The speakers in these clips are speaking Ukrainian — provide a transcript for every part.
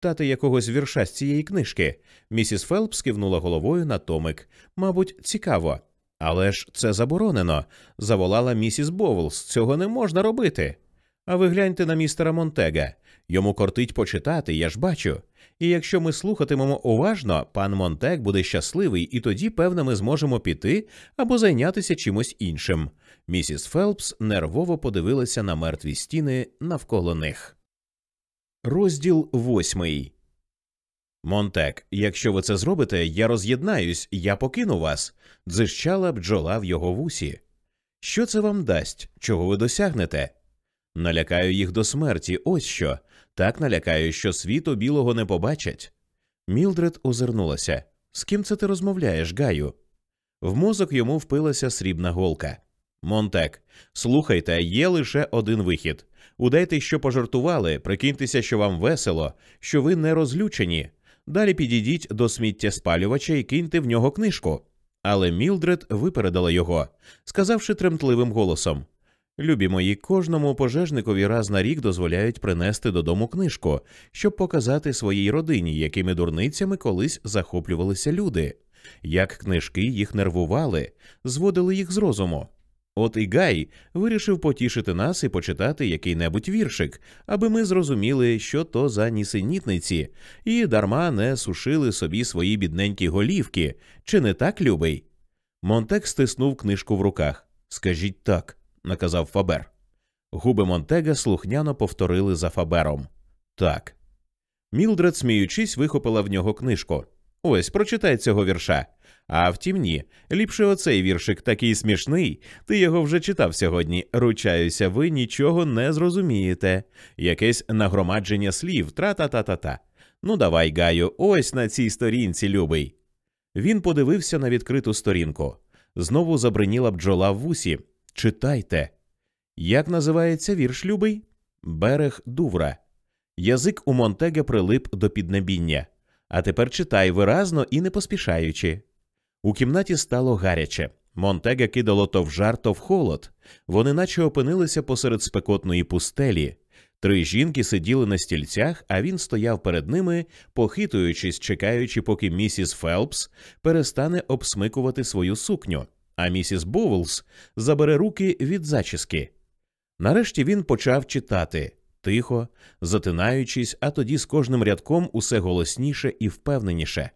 прочитати якогось вірша з цієї книжки. Місіс Фелпс кивнула головою на томик. Мабуть, цікаво. Але ж це заборонено, заволала місіс Боулс. Цього не можна робити. А ви гляньте на містера Монтега. Йому кортить почитати, я ж бачу. І якщо ми слухатимемо уважно, пан Монтег буде щасливий, і тоді, певно, ми зможемо піти або зайнятися чимось іншим. Місіс Фелпс нервово подивилася на мертві стіни навколо них. Розділ восьмий. Монтек, якщо ви це зробите, я роз'єднаюсь, я покину вас. дзищала бджола в його вусі. Що це вам дасть? Чого ви досягнете? Налякаю їх до смерті, ось що. Так налякаю, що світу білого не побачать. Мілдред озирнулася. З ким це ти розмовляєш, Гаю? В мозок йому впилася срібна голка. Монтек, слухайте, є лише один вихід. Удайте, що пожартували, прикиньтеся, що вам весело, що ви не розлючені. Далі підійдіть до сміттєспалювача і киньте в нього книжку. Але Мілдред випередила його, сказавши тремтливим голосом Любі мої, кожному пожежникові раз на рік дозволяють принести додому книжку, щоб показати своїй родині, якими дурницями колись захоплювалися люди, як книжки їх нервували, зводили їх з розуму. От і Гай вирішив потішити нас і почитати який-небудь віршик, аби ми зрозуміли, що то за нісенітниці, і дарма не сушили собі свої бідненькі голівки, чи не так, любий? Монтек стиснув книжку в руках. Скажіть так, наказав Фабер. Губи Монтега слухняно повторили за Фабером. Так. Мілдред, сміючись, вихопила в нього книжку. Ось, прочитай цього вірша. А втім, ні, ліпше оцей віршик такий смішний. Ти його вже читав сьогодні. Ручаюся, ви нічого не зрозумієте. Якесь нагромадження слів, тра-та-та-та-та. Ну, давай, Гаю, ось на цій сторінці, любий. Він подивився на відкриту сторінку. Знову забриніла бджола в вусі. Читайте. Як називається вірш любий? Берег Дувра. Язик у Монтега прилип до піднебіння. А тепер читай виразно і не поспішаючи. У кімнаті стало гаряче. Монтега кидало то в жар, то в холод. Вони наче опинилися посеред спекотної пустелі. Три жінки сиділи на стільцях, а він стояв перед ними, похитуючись, чекаючи, поки місіс Фелпс перестане обсмикувати свою сукню, а місіс Боулс забере руки від зачіски. Нарешті він почав читати тихо, затинаючись, а тоді з кожним рядком усе голосніше і впевненіше.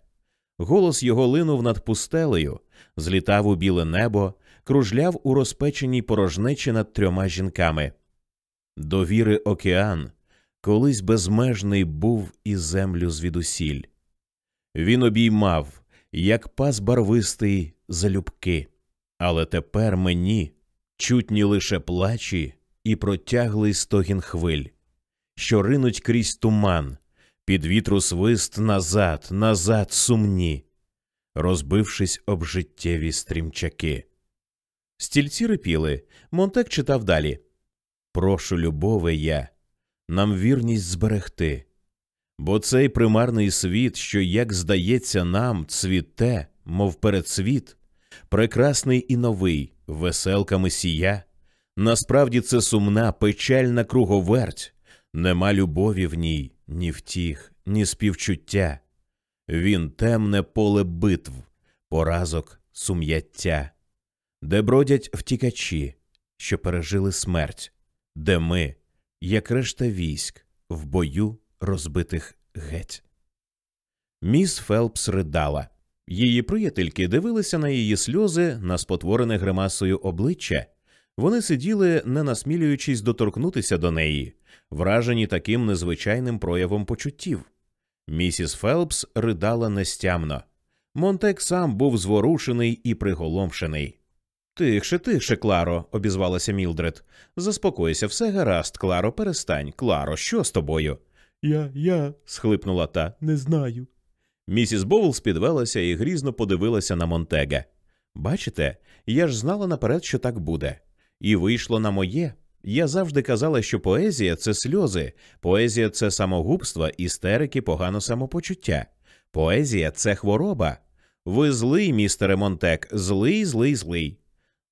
Голос його линув над пустелею, злітав у біле небо, кружляв у розпеченій порожнечі над трьома жінками. Довіри океан колись безмежний був і землю звідусіль. Він обіймав, як пас барвистий залюбки, але тепер мені чутні лише плачі і протяглий стогін хвиль, що ринуть крізь туман, під вітру свист назад, назад сумні, розбившись об життєві стрімчаки. Стільці рипіли, Монтек читав далі. Прошу, любове я, нам вірність зберегти, бо цей примарний світ, що, як здається, нам цвіте, мов передсвіт, прекрасний і новий, веселками сія, насправді це сумна, печальна круговерть, нема любові в ній, ні втіх, ні співчуття. Він темне поле битв, поразок, сум'яття, де бродять втікачі, що пережили смерть, де ми, як решта військ, в бою розбитих геть. Міс Фелпс ридала. Її приятельки дивилися на її сльози, на спотворене гримасою обличчя. Вони сиділи, не насмілюючись доторкнутися до неї, вражені таким незвичайним проявом почуттів. Місіс Фелпс ридала нестямно. Монтек сам був зворушений і приголомшений. Тихше, тихше, Кларо, обізвалася Мілдред. Заспокойся, все гаразд, Кларо, перестань. Кларо, що з тобою? Я, я, схлипнула та, не знаю. Місіс Боулс підвелася і грізно подивилася на Монтега. Бачите, я ж знала наперед, що так буде. І вийшло на моє. Я завжди казала, що поезія це сльози, поезія це самогубство, істерики, погане самопочуття. Поезія це хвороба. Ви злий, містере Монтек, злий, злий, злий.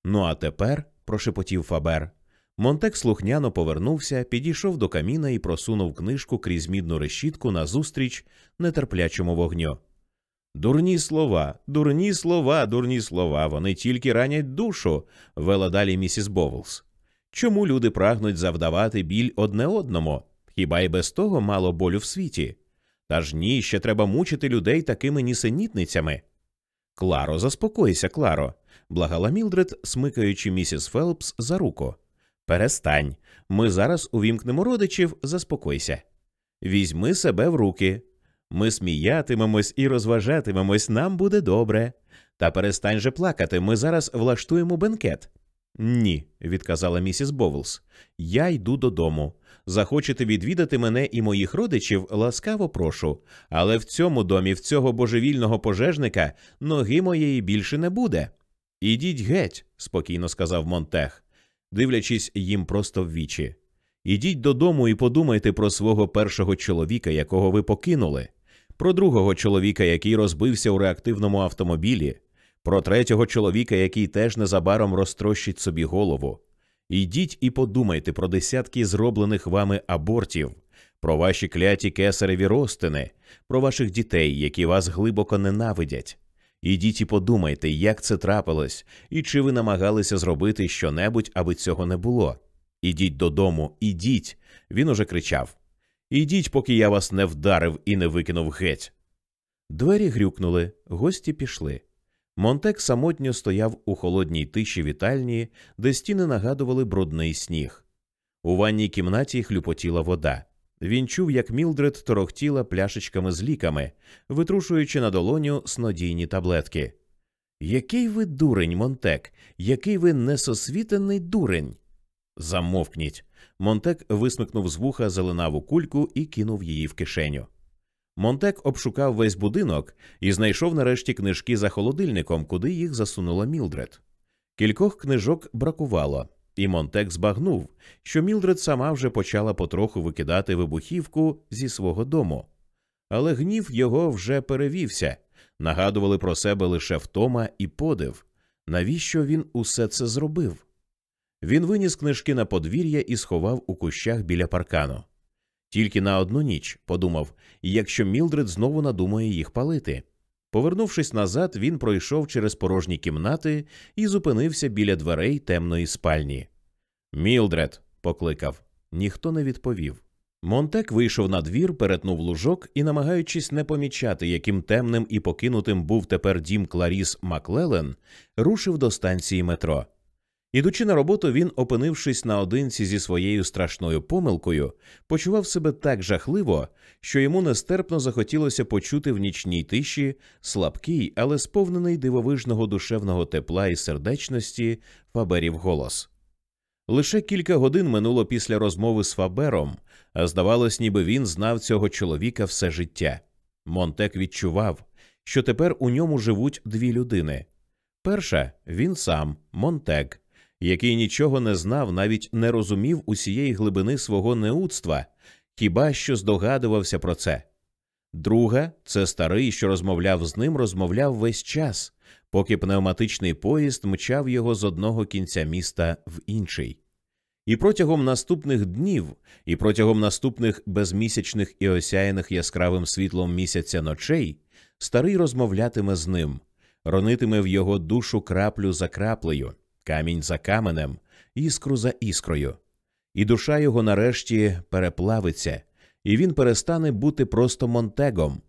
Ну а тепер, прошепотів Фабер, Монтек слухняно повернувся, підійшов до каміна і просунув книжку крізь мідну решітку назустріч нетерплячому вогню. Дурні слова, дурні слова, дурні слова, вони тільки ранять душу, вела далі місіс Бовлс. Чому люди прагнуть завдавати біль одне одному? Хіба й без того мало болю в світі? Так ні, ще треба мучити людей такими нісенітницями. Кларо, заспокойся, Кларо, благала Мілдред, смикаючи місіс Фелпс за руку. Перестань. Ми зараз увімкнемо родичів, заспокойся. Візьми себе в руки. Ми сміятимемось і розважатимемось, нам буде добре. Та перестань же плакати, ми зараз влаштуємо бенкет. Ні, відказала місіс Боулс. Я йду додому. Захочете відвідати мене і моїх родичів, ласкаво прошу. Але в цьому домі, в цього божевільного пожежника, ноги моєї більше не буде. Ідіть геть, спокійно сказав Монтех, дивлячись їм просто в вічі. Ідіть додому і подумайте про свого першого чоловіка, якого ви покинули, про другого чоловіка, який розбився у реактивному автомобілі, про третього чоловіка, який теж незабаром розтрощить собі голову. Ідіть і подумайте про десятки зроблених вами абортів, про ваші кляті кесареві розтини, про ваших дітей, які вас глибоко ненавидять. Ідіть і подумайте, як це трапилось, і чи ви намагалися зробити щонебудь, аби цього не було. Ідіть додому, ідіть. Він уже кричав. Ідіть, поки я вас не вдарив і не викинув геть. Двері грюкнули, гості пішли. Монтек самотньо стояв у холодній тиші вітальні, де стіни нагадували брудний сніг. У ванній кімнаті хлюпотіла вода. Він чув, як Мілдред торохтіла пляшечками з ліками, витрушуючи на долоню снодійні таблетки. Який ви дурень, Монтек, який ви несосвітений дурень. Замовкніть. Монтек висмикнув з вуха зеленаву кульку і кинув її в кишеню. Монтек обшукав весь будинок і знайшов нарешті книжки за холодильником, куди їх засунула Мілдред. Кількох книжок бракувало, і Монтек збагнув, що Мілдред сама вже почала потроху викидати вибухівку зі свого дому. Але гнів його вже перевівся, нагадували про себе лише втома і подив. Навіщо він усе це зробив? Він виніс книжки на подвір'я і сховав у кущах біля паркану. Тільки на одну ніч подумав, якщо Мілдред знову надумає їх палити. Повернувшись назад, він пройшов через порожні кімнати і зупинився біля дверей темної спальні. Мілдред, покликав. Ніхто не відповів. Монтек вийшов на двір, перетнув лужок і, намагаючись не помічати, яким темним і покинутим був тепер дім Кларіс Маклелен, рушив до станції метро. Ідучи на роботу, він, опинившись наодинці зі своєю страшною помилкою, почував себе так жахливо, що йому нестерпно захотілося почути в нічній тиші слабкий, але сповнений дивовижного душевного тепла і сердечності Фаберів голос. Лише кілька годин минуло після розмови з Фабером, а здавалось, ніби він знав цього чоловіка все життя. Монтек відчував, що тепер у ньому живуть дві людини. Перша він сам, Монтек який нічого не знав, навіть не розумів усієї глибини свого неудства, хіба що здогадувався про це. Друга це старий, що розмовляв з ним, розмовляв весь час, поки пневматичний поїзд мчав його з одного кінця міста в інший. І протягом наступних днів, і протягом наступних безмісячних і осяяних яскравим світлом місяця ночей, старий розмовлятиме з ним, ронитиме в його душу краплю за краплею, камінь за каменем, іскру за іскрою, і душа його нарешті переплавиться, і він перестане бути просто монтегом.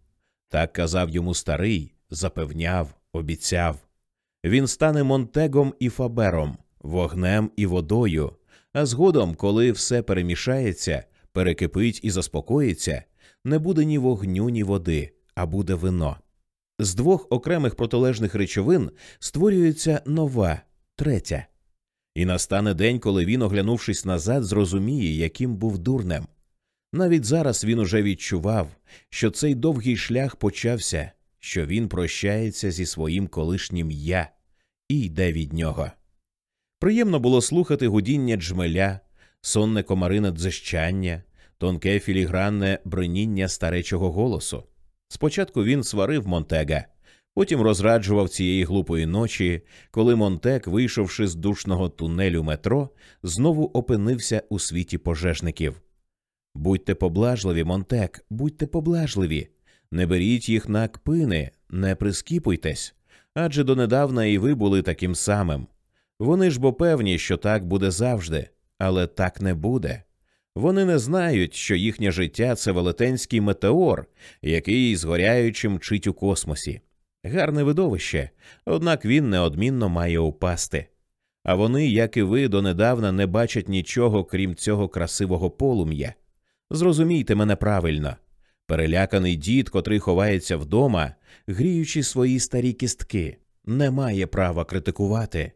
Так казав йому старий, запевняв, обіцяв. Він стане монтегом і фабером, вогнем і водою, а згодом, коли все перемішається, перекипить і заспокоїться, не буде ні вогню, ні води, а буде вино. З двох окремих протилежних речовин створюється нова, третя. І настане день, коли він, оглянувшись назад, зрозуміє, яким був дурнем. Навіть зараз він уже відчував, що цей довгий шлях почався, що він прощається зі своїм колишнім я і йде від нього. Приємно було слухати гудіння джмеля, сонне комарине дзищання, тонке філігранне бриніння старечого голосу. Спочатку він сварив Монтега, Потім розраджував цієї глупої ночі, коли Монтек, вийшовши з душного тунелю метро, знову опинився у світі пожежників. Будьте поблажливі, Монтек, будьте поблажливі, не беріть їх на кпини, не прискіпуйтесь, адже донедавна і ви були таким самим. Вони ж бо певні, що так буде завжди, але так не буде. Вони не знають, що їхнє життя це велетенський метеор, який згоряючи мчить у космосі. Гарне видовище, однак він неодмінно має упасти. А вони, як і ви, донедавна не бачать нічого, крім цього красивого полум'я. Зрозумійте мене правильно. Переляканий дід, котрий ховається вдома, гріючи свої старі кістки, не має права критикувати.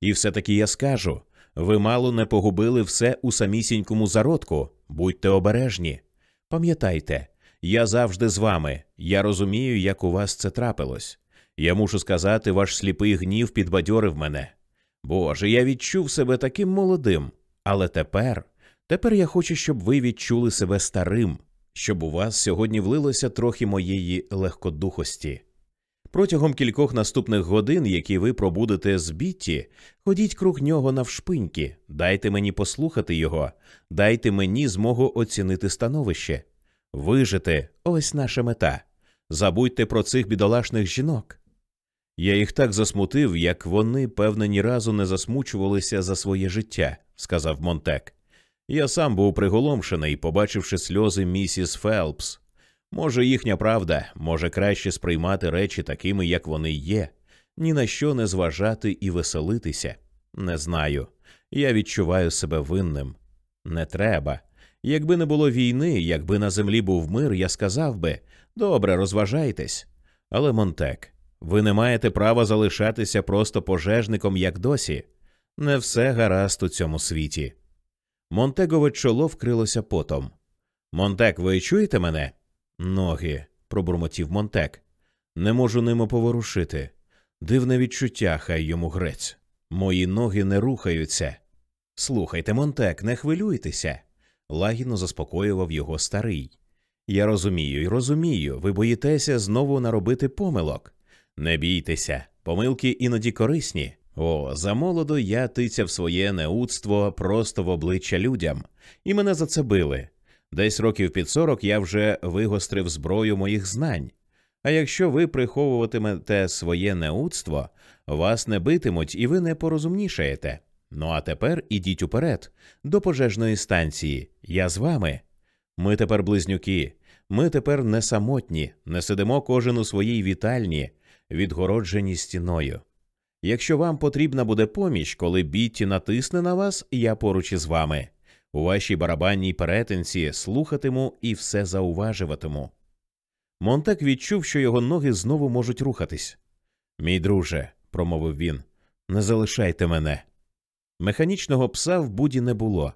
І все таки я скажу ви мало не погубили все у самісінькому зародку, будьте обережні. Пам'ятайте, я завжди з вами, я розумію, як у вас це трапилось. Я мушу сказати, ваш сліпий гнів підбадьорив мене. Боже, я відчув себе таким молодим, але тепер, тепер я хочу, щоб ви відчули себе старим, щоб у вас сьогодні влилося трохи моєї легкодухості. Протягом кількох наступних годин, які ви пробудете з Бітті, ходіть круг нього навшпиньки, дайте мені послухати його, дайте мені змогу оцінити становище. Вижити ось наша мета. Забудьте про цих бідолашних жінок. Я їх так засмутив, як вони, певне, ні разу не засмучувалися за своє життя, сказав Монтек. Я сам був приголомшений, побачивши сльози місіс Фелпс. Може, їхня правда, може краще сприймати речі такими, як вони є, ні на що не зважати і веселитися. Не знаю. Я відчуваю себе винним. Не треба. Якби не було війни, якби на землі був мир, я сказав би добре, розважайтесь. Але Монтек, ви не маєте права залишатися просто пожежником, як досі. Не все гаразд у цьому світі. Монтегове чоло вкрилося потом. Монтек, ви чуєте мене? Ноги, пробурмотів Монтек. Не можу ними поворушити. Дивне відчуття, хай йому грець. Мої ноги не рухаються. Слухайте, Монтек, не хвилюйтеся, лагідно заспокоював його старий. Я розумію і розумію, ви боїтеся знову наробити помилок. Не бійтеся, помилки іноді корисні. О, замолодо я тицяв своє неудство просто в обличчя людям, і мене за це били. Десь років під сорок я вже вигострив зброю моїх знань. А якщо ви приховуватимете своє неудство, вас не битимуть і ви не порозумнішаєте. Ну а тепер ідіть уперед, до пожежної станції. Я з вами. Ми тепер близнюки, ми тепер не самотні, не сидимо кожен у своїй вітальні, відгороджені стіною. Якщо вам потрібна буде поміч, коли Бітті натисне на вас, я поруч із вами. У вашій барабанній перетинці слухатиму і все зауважуватиму. Монтек відчув, що його ноги знову можуть рухатись. Мій друже, промовив він, не залишайте мене. Механічного пса в буді не було.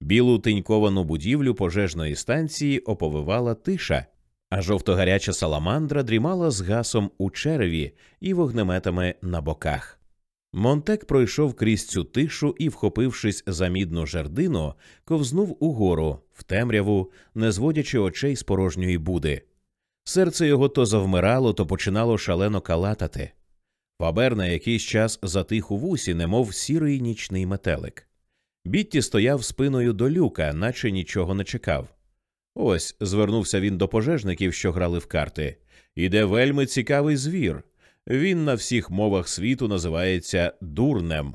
Білу тиньковану будівлю пожежної станції оповивала тиша, а жовтогаряча саламандра дрімала з гасом у череві і вогнеметами на боках. Монтек пройшов крізь цю тишу і, вхопившись за мідну жердину, ковзнув угору, в темряву, не зводячи очей з порожньої буди. Серце його то завмирало, то починало шалено калатати. Фабер на якийсь час затих у вусі, немов сірий нічний метелик. Бітті стояв спиною до люка, наче нічого не чекав. Ось звернувся він до пожежників, що грали в карти. Іде вельми цікавий звір. Він на всіх мовах світу називається дурнем.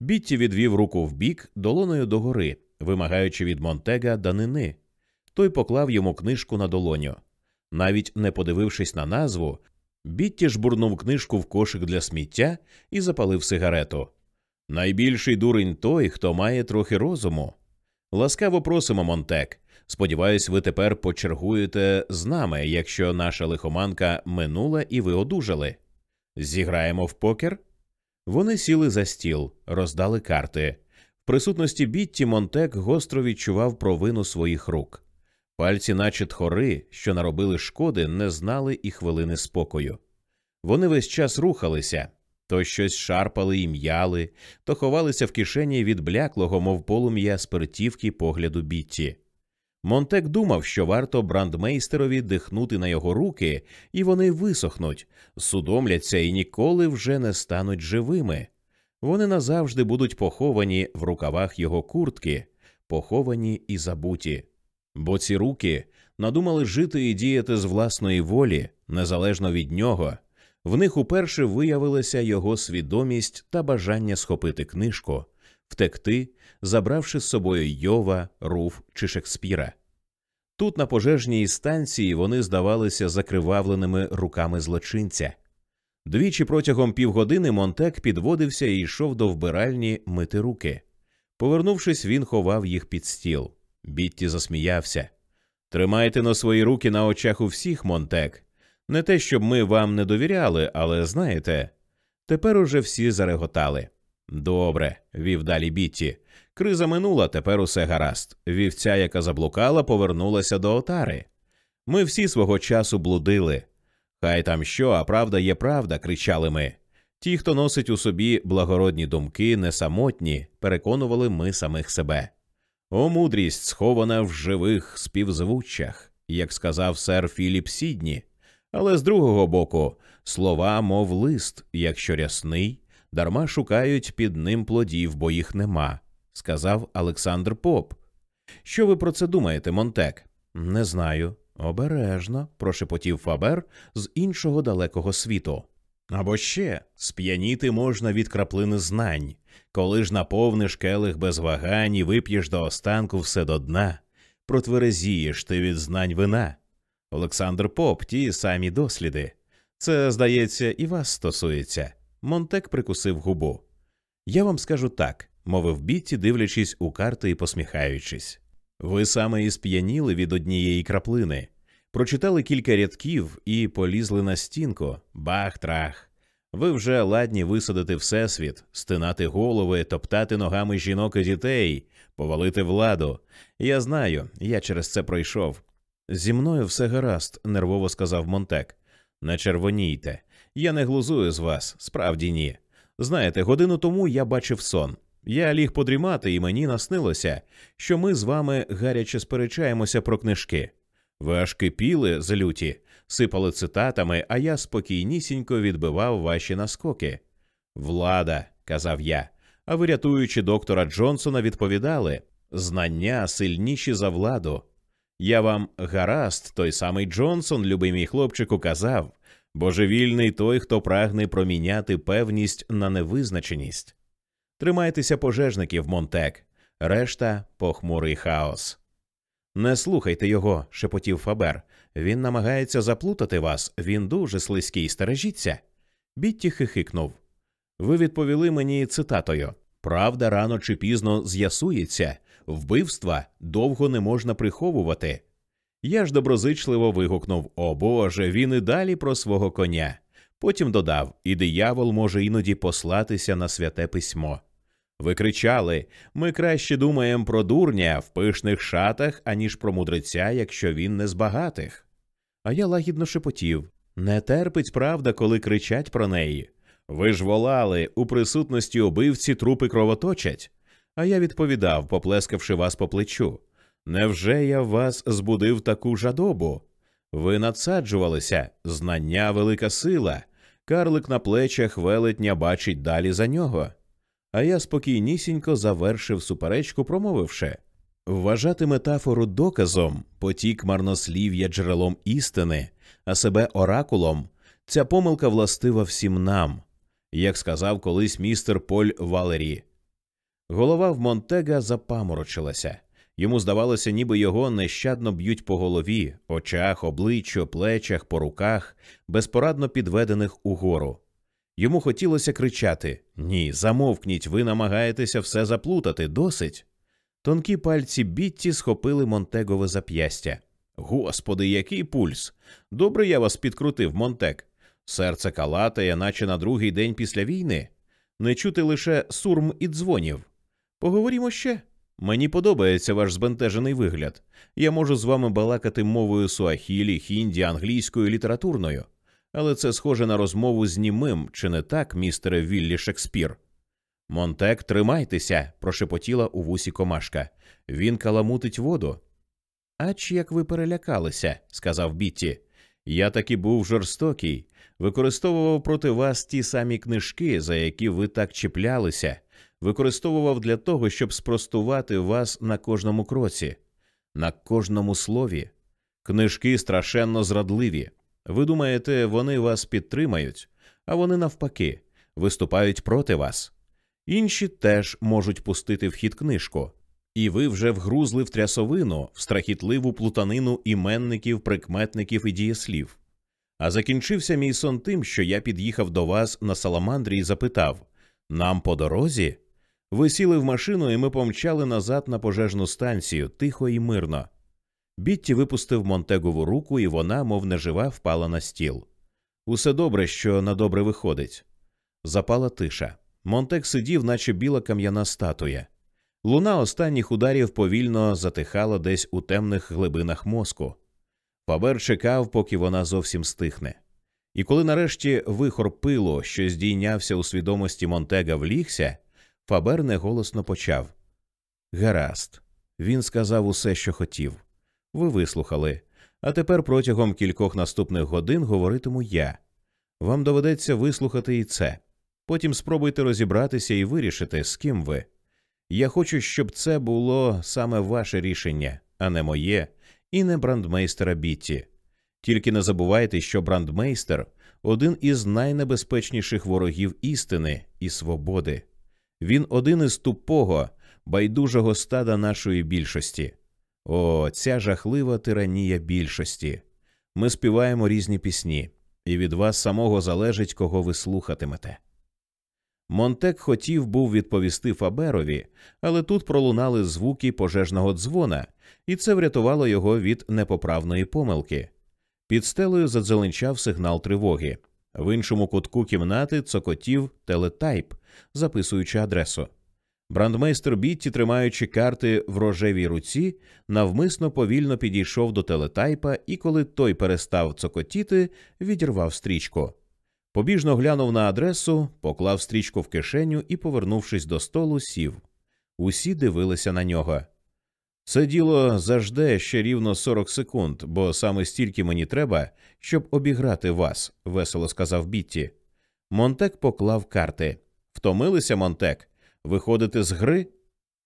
Бітті відвів руку вбік, долоною догори, вимагаючи від Монтега данини. Той поклав йому книжку на долоню. Навіть не подивившись на назву, Бітті жбурнув книжку в кошик для сміття і запалив сигарету. Найбільший дурень той, хто має трохи розуму. Ласкаво просимо, Монтек. Сподіваюсь, ви тепер почергуєте з нами, якщо наша лихоманка минула і ви одужали. Зіграємо в покер? Вони сіли за стіл, роздали карти. В присутності Бітті Монтек гостро відчував провину своїх рук. Пальці, наче тхори, що наробили шкоди, не знали і хвилини спокою. Вони весь час рухалися то щось шарпали і м'яли, то ховалися в кишені від бляклого, мов полум'я спиртівки погляду Бітті. Монтек думав, що варто брандмейстерові дихнути на його руки, і вони висохнуть, судомляться і ніколи вже не стануть живими. Вони назавжди будуть поховані в рукавах його куртки, поховані і забуті. Бо ці руки надумали жити і діяти з власної волі, незалежно від нього. В них уперше виявилася його свідомість та бажання схопити книжку, втекти, забравши з собою Йова, Руф чи Шекспіра. Тут, на пожежній станції, вони здавалися закривавленими руками злочинця. Двічі протягом півгодини Монтек підводився і йшов до вбиральні мити руки. Повернувшись, він ховав їх під стіл. Бітті засміявся. Тримайте на свої руки на очах у всіх, Монтек. Не те, щоб ми вам не довіряли, але знаєте, тепер уже всі зареготали. Добре, вів далі Бітті. Криза минула, тепер усе гаразд. Вівця, яка заблукала, повернулася до отари. Ми всі свого часу блудили. Хай там що, а правда є правда, кричали ми. Ті, хто носить у собі благородні думки, не самотні, переконували ми самих себе. О, мудрість схована в живих співзвуччях, як сказав сер Філіп Сідні. Але з другого боку, слова, мов лист, якщо рясний, дарма шукають під ним плодів, бо їх нема, сказав Олександр Поп. Що ви про це думаєте, Монтек? Не знаю. Обережно, прошепотів Фабер з іншого далекого світу. Або ще сп'яніти можна від краплини знань, коли ж наповниш келих без вагань і вип'єш до останку все до дна, протверезієш ти від знань вина. Олександр Поп, ті самі досліди. Це, здається, і вас стосується. Монтек прикусив губу. Я вам скажу так, мовив Бітті, дивлячись у карти і посміхаючись. Ви саме і сп'яніли від однієї краплини, прочитали кілька рядків і полізли на стінку, бах-трах. Ви вже ладні висадити всесвіт, стинати голови, топтати ногами жінок і дітей, повалити владу. Я знаю, я через це пройшов. Зі мною все гаразд, нервово сказав Монтек. Не червонійте. Я не глузую з вас, справді ні. Знаєте, годину тому я бачив сон. Я ліг подрімати, і мені наснилося, що ми з вами гаряче сперечаємося про книжки. Ви аж кипіли з люті, сипали цитатами, а я спокійнісінько відбивав ваші наскоки. Влада, казав я, а ви, рятуючи доктора Джонсона, відповідали знання сильніші за владу. Я вам гаразд, той самий Джонсон, любий мій хлопчику, казав божевільний той, хто прагне проміняти певність на невизначеність. Тримайтеся пожежників, Монтек, решта похмурий хаос. Не слухайте його, шепотів Фабер. Він намагається заплутати вас, він дуже слизький, стережіться. Бітті хихикнув. Ви відповіли мені цитатою Правда рано чи пізно з'ясується, вбивства довго не можна приховувати. Я ж доброзичливо вигукнув О Боже, він і далі про свого коня. Потім додав І диявол може іноді послатися на святе письмо. Ви кричали ми краще думаємо про дурня в пишних шатах, аніж про мудреця, якщо він не з багатих. А я лагідно шепотів не терпить правда, коли кричать про неї. Ви ж волали, у присутності убивці трупи кровоточать. А я відповідав, поплескавши вас по плечу. Невже я вас збудив таку жадобу? Ви надсаджувалися, знання велика сила, карлик на плечах велетня бачить далі за нього. А я спокійнісінько завершив суперечку, промовивши вважати метафору доказом, потік марнослів'я джерелом істини, а себе оракулом, ця помилка властива всім нам, як сказав колись містер Поль Валері. Голова в Монтега запаморочилася. Йому здавалося, ніби його нещадно б'ють по голові, очах, обличчю, плечах, по руках, безпорадно підведених угору. Йому хотілося кричати Ні, замовкніть, ви намагаєтеся все заплутати, досить. Тонкі пальці Бітті схопили Монтегове зап'ястя. Господи, який пульс! Добре я вас підкрутив, Монтек. Серце калатає, наче на другий день після війни. Не чути лише сурм і дзвонів. Поговоримо ще. Мені подобається ваш збентежений вигляд. Я можу з вами балакати мовою суахілі, хінді, англійською, літературною але це схоже на розмову з німим, чи не так, містере Віллі Шекспір? Монтек, тримайтеся, прошепотіла у вусі комашка. Він каламутить воду. Ач як ви перелякалися, сказав Бітті. Я таки був жорстокий, використовував проти вас ті самі книжки, за які ви так чіплялися, використовував для того, щоб спростувати вас на кожному кроці, на кожному слові. Книжки страшенно зрадливі. Ви думаєте, вони вас підтримають, а вони навпаки виступають проти вас. Інші теж можуть пустити в хід книжку, і ви вже вгрузли в трясовину, в страхітливу плутанину іменників, прикметників і дієслів. А закінчився мій сон тим, що я під'їхав до вас на саламандрі і запитав нам по дорозі? Ви сіли в машину, і ми помчали назад на пожежну станцію, тихо і мирно. Бітті випустив Монтегову руку, і вона, мов нежива, впала на стіл. Усе добре, що на добре виходить. Запала тиша. Монтек сидів, наче біла кам'яна статуя. Луна останніх ударів повільно затихала десь у темних глибинах мозку. Фабер чекав, поки вона зовсім стихне. І коли нарешті вихор пилу, що здійнявся у свідомості Монтега, влігся, Фабер неголосно почав. Гаразд. Він сказав усе, що хотів. Ви вислухали. А тепер протягом кількох наступних годин говоритиму я. Вам доведеться вислухати і це. Потім спробуйте розібратися і вирішити, з ким ви. Я хочу, щоб це було саме ваше рішення, а не моє, і не брандмейстера Бітті. Тільки не забувайте, що брандмейстер один із найнебезпечніших ворогів істини і свободи. Він один із тупого, байдужого стада нашої більшості. О, ця жахлива тиранія більшості. Ми співаємо різні пісні, і від вас самого залежить, кого ви слухатимете. Монтек хотів був відповісти Фаберові, але тут пролунали звуки пожежного дзвона, і це врятувало його від непоправної помилки. Під стелею задзеленчав сигнал тривоги. В іншому кутку кімнати цокотів телетайп, записуючи адресу. Брандмейстер Бітті, тримаючи карти в рожевій руці, навмисно повільно підійшов до телетайпа і, коли той перестав цокотіти, відірвав стрічку. Побіжно глянув на адресу, поклав стрічку в кишеню і, повернувшись до столу, сів. Усі дивилися на нього. Це діло зажде ще рівно 40 секунд, бо саме стільки мені треба, щоб обіграти вас, весело сказав Бітті. Монтек поклав карти. Втомилися, Монтек? Виходити з гри?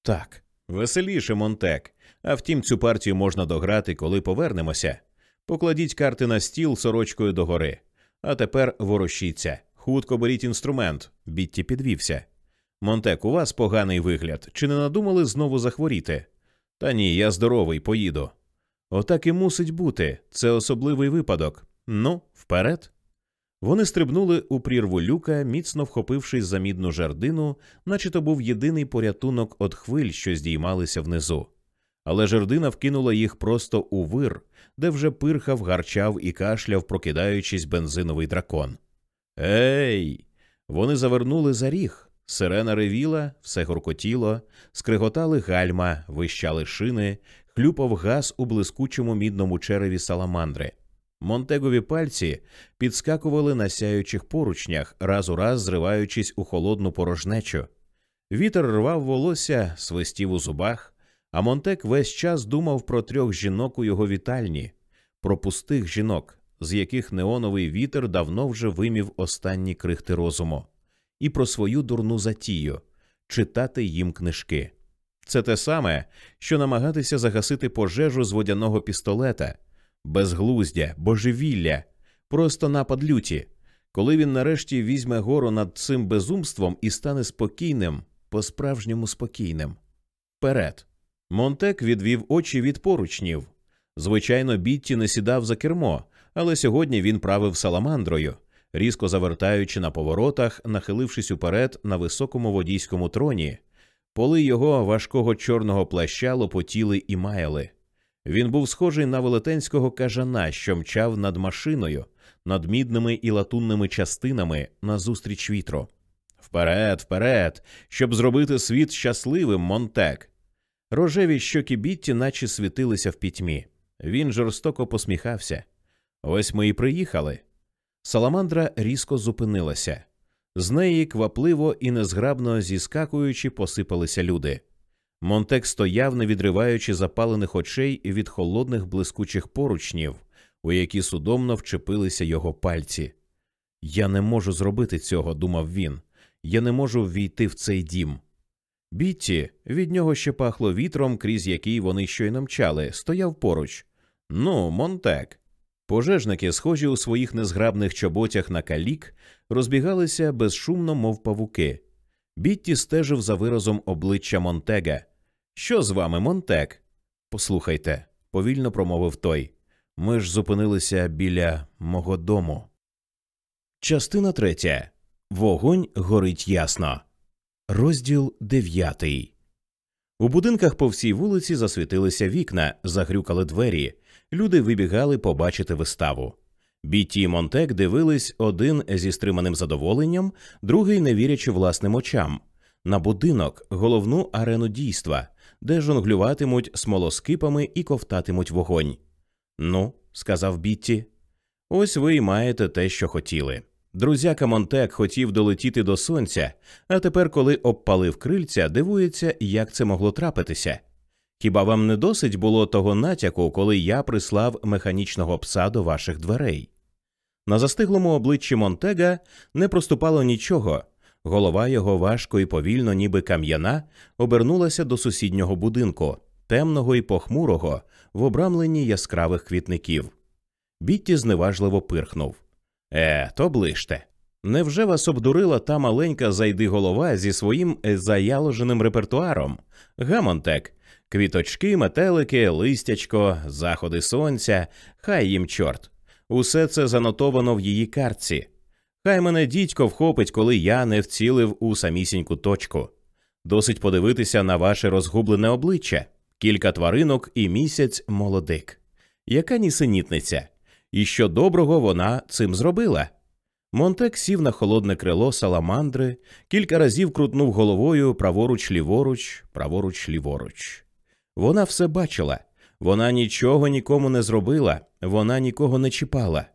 Так. Веселіше, Монтек. А втім, цю партію можна дограти, коли повернемося. Покладіть карти на стіл сорочкою догори. А тепер ворощіться. Хутко беріть інструмент. Бітті підвівся. Монтек, у вас поганий вигляд. Чи не надумали знову захворіти? Та ні, я здоровий, поїду. Отак і мусить бути. Це особливий випадок. Ну, вперед. Вони стрибнули у прірву люка, міцно вхопившись за мідну жердину, наче то був єдиний порятунок від хвиль, що здіймалися внизу. Але жердина вкинула їх просто у вир, де вже пирхав, гарчав і кашляв, прокидаючись бензиновий дракон. Ей! Вони завернули за ріг. Сирена ревіла, все гуркотіло, скриготали гальма, вищали шини, хлюпав газ у блискучому мідному череві саламандри. Монтегові пальці підскакували на сяючих поручнях, раз у раз зриваючись у холодну порожнечу. Вітер рвав волосся, свистів у зубах, а Монтек весь час думав про трьох жінок у його вітальні, про пустих жінок, з яких неоновий вітер давно вже вимів останні крихти розуму, і про свою дурну затію читати їм книжки. Це те саме, що намагатися загасити пожежу з водяного пістолета безглуздя, божевілля, просто напад люті. Коли він нарешті візьме гору над цим безумством і стане спокійним, по справжньому спокійним. Вперед. Монтек відвів очі від поручнів. Звичайно, Бітті не сідав за кермо, але сьогодні він правив саламандрою, різко завертаючи на поворотах, нахилившись уперед на високому водійському троні. Поли його важкого чорного плаща лопотіли і маяли. Він був схожий на велетенського кажана, що мчав над машиною, над мідними і латунними частинами назустріч вітру. Вперед, вперед, щоб зробити світ щасливим, Монтек. Рожеві щоки Бітті наче світилися в пітьмі. Він жорстоко посміхався. Ось ми і приїхали. Саламандра різко зупинилася. З неї квапливо і незграбно зіскакуючи, посипалися люди. Монтек стояв, не відриваючи запалених очей від холодних блискучих поручнів, у які судомно вчепилися його пальці. Я не можу зробити цього, думав він. Я не можу ввійти в цей дім. Бітті, від нього ще пахло вітром, крізь який вони щойно мчали, стояв поруч. Ну, Монтек. Пожежники, схожі у своїх незграбних чоботях на калік, розбігалися безшумно, мов павуки. Бітті стежив за виразом обличчя Монтега. Що з вами, Монтек? Послухайте, повільно промовив той. Ми ж зупинилися біля мого дому. Частина третя. Вогонь горить ясно. Розділ дев'ятий. У будинках по всій вулиці засвітилися вікна, загрюкали двері. Люди вибігали побачити виставу. Бітті і Монтек дивились один зі стриманим задоволенням, другий не вірячи власним очам. На будинок, головну арену дійства, де жонглюватимуть смолоскипами і ковтатимуть вогонь. Ну, сказав Бітті, ось ви й маєте те, що хотіли. Друзяка Монтек хотів долетіти до сонця, а тепер, коли обпалив крильця, дивується, як це могло трапитися. Хіба вам не досить було того натяку, коли я прислав механічного пса до ваших дверей? На застиглому обличчі Монтега не проступало нічого, голова його важко і повільно, ніби кам'яна, обернулася до сусіднього будинку, темного і похмурого, в обрамленні яскравих квітників. Бітті зневажливо пирхнув. Е, то ближте. Невже вас обдурила та маленька зайди голова зі своїм заяложеним репертуаром? Гамонтек, квіточки, метелики, листячко, заходи сонця, хай їм чорт. Усе це занотовано в її картці. Хай мене дідько вхопить, коли я не вцілив у самісіньку точку. Досить подивитися на ваше розгублене обличчя, кілька тваринок і місяць молодик. Яка нісенітниця? І що доброго вона цим зробила? Монтек сів на холодне крило саламандри, кілька разів крутнув головою праворуч ліворуч, праворуч ліворуч. Вона все бачила, вона нічого нікому не зробила, вона нікого не чіпала.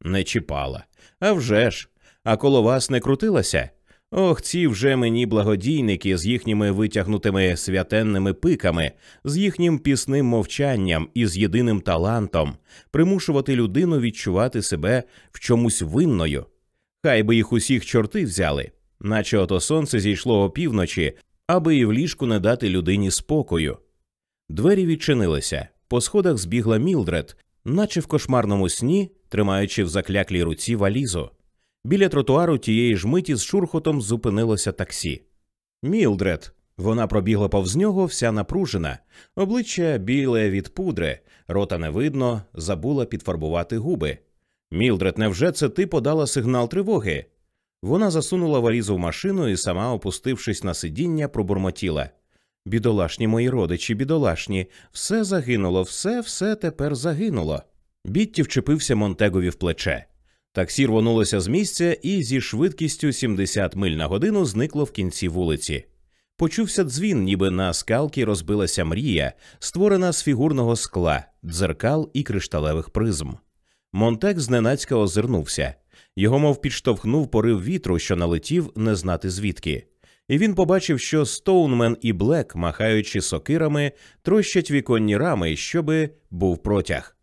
Не чіпала. А вже ж. А коло вас не крутилася? Ох, ці вже мені благодійники з їхніми витягнутими святенними пиками, з їхнім пісним мовчанням і з єдиним талантом примушувати людину відчувати себе в чомусь винною. Хай би їх усіх чорти взяли, наче ото сонце зійшло опівночі, аби і в ліжку не дати людині спокою. Двері відчинилися, по сходах збігла Мілдред, наче в кошмарному сні, тримаючи в закляклій руці валізу. Біля тротуару тієї ж миті з шурхотом зупинилося таксі. Мілдред. Вона пробігла повз нього, вся напружена, обличчя біле від пудри, рота не видно, забула підфарбувати губи. Мілдред, невже це ти подала сигнал тривоги? Вона засунула валізу в машину і сама, опустившись на сидіння, пробурмотіла. Бідолашні мої родичі, бідолашні, все загинуло, все, все тепер загинуло. Бітті вчепився Монтегові в плече. Таксі рвонулося з місця і зі швидкістю 70 миль на годину зникло в кінці вулиці. Почувся дзвін, ніби на скалки розбилася мрія, створена з фігурного скла, дзеркал і кришталевих призм. Монтек зненацька озирнувся. Його, мов підштовхнув порив вітру, що налетів не знати звідки. І він побачив, що Стоунмен і Блек, махаючи сокирами, трощать віконні рами, щоби був протяг.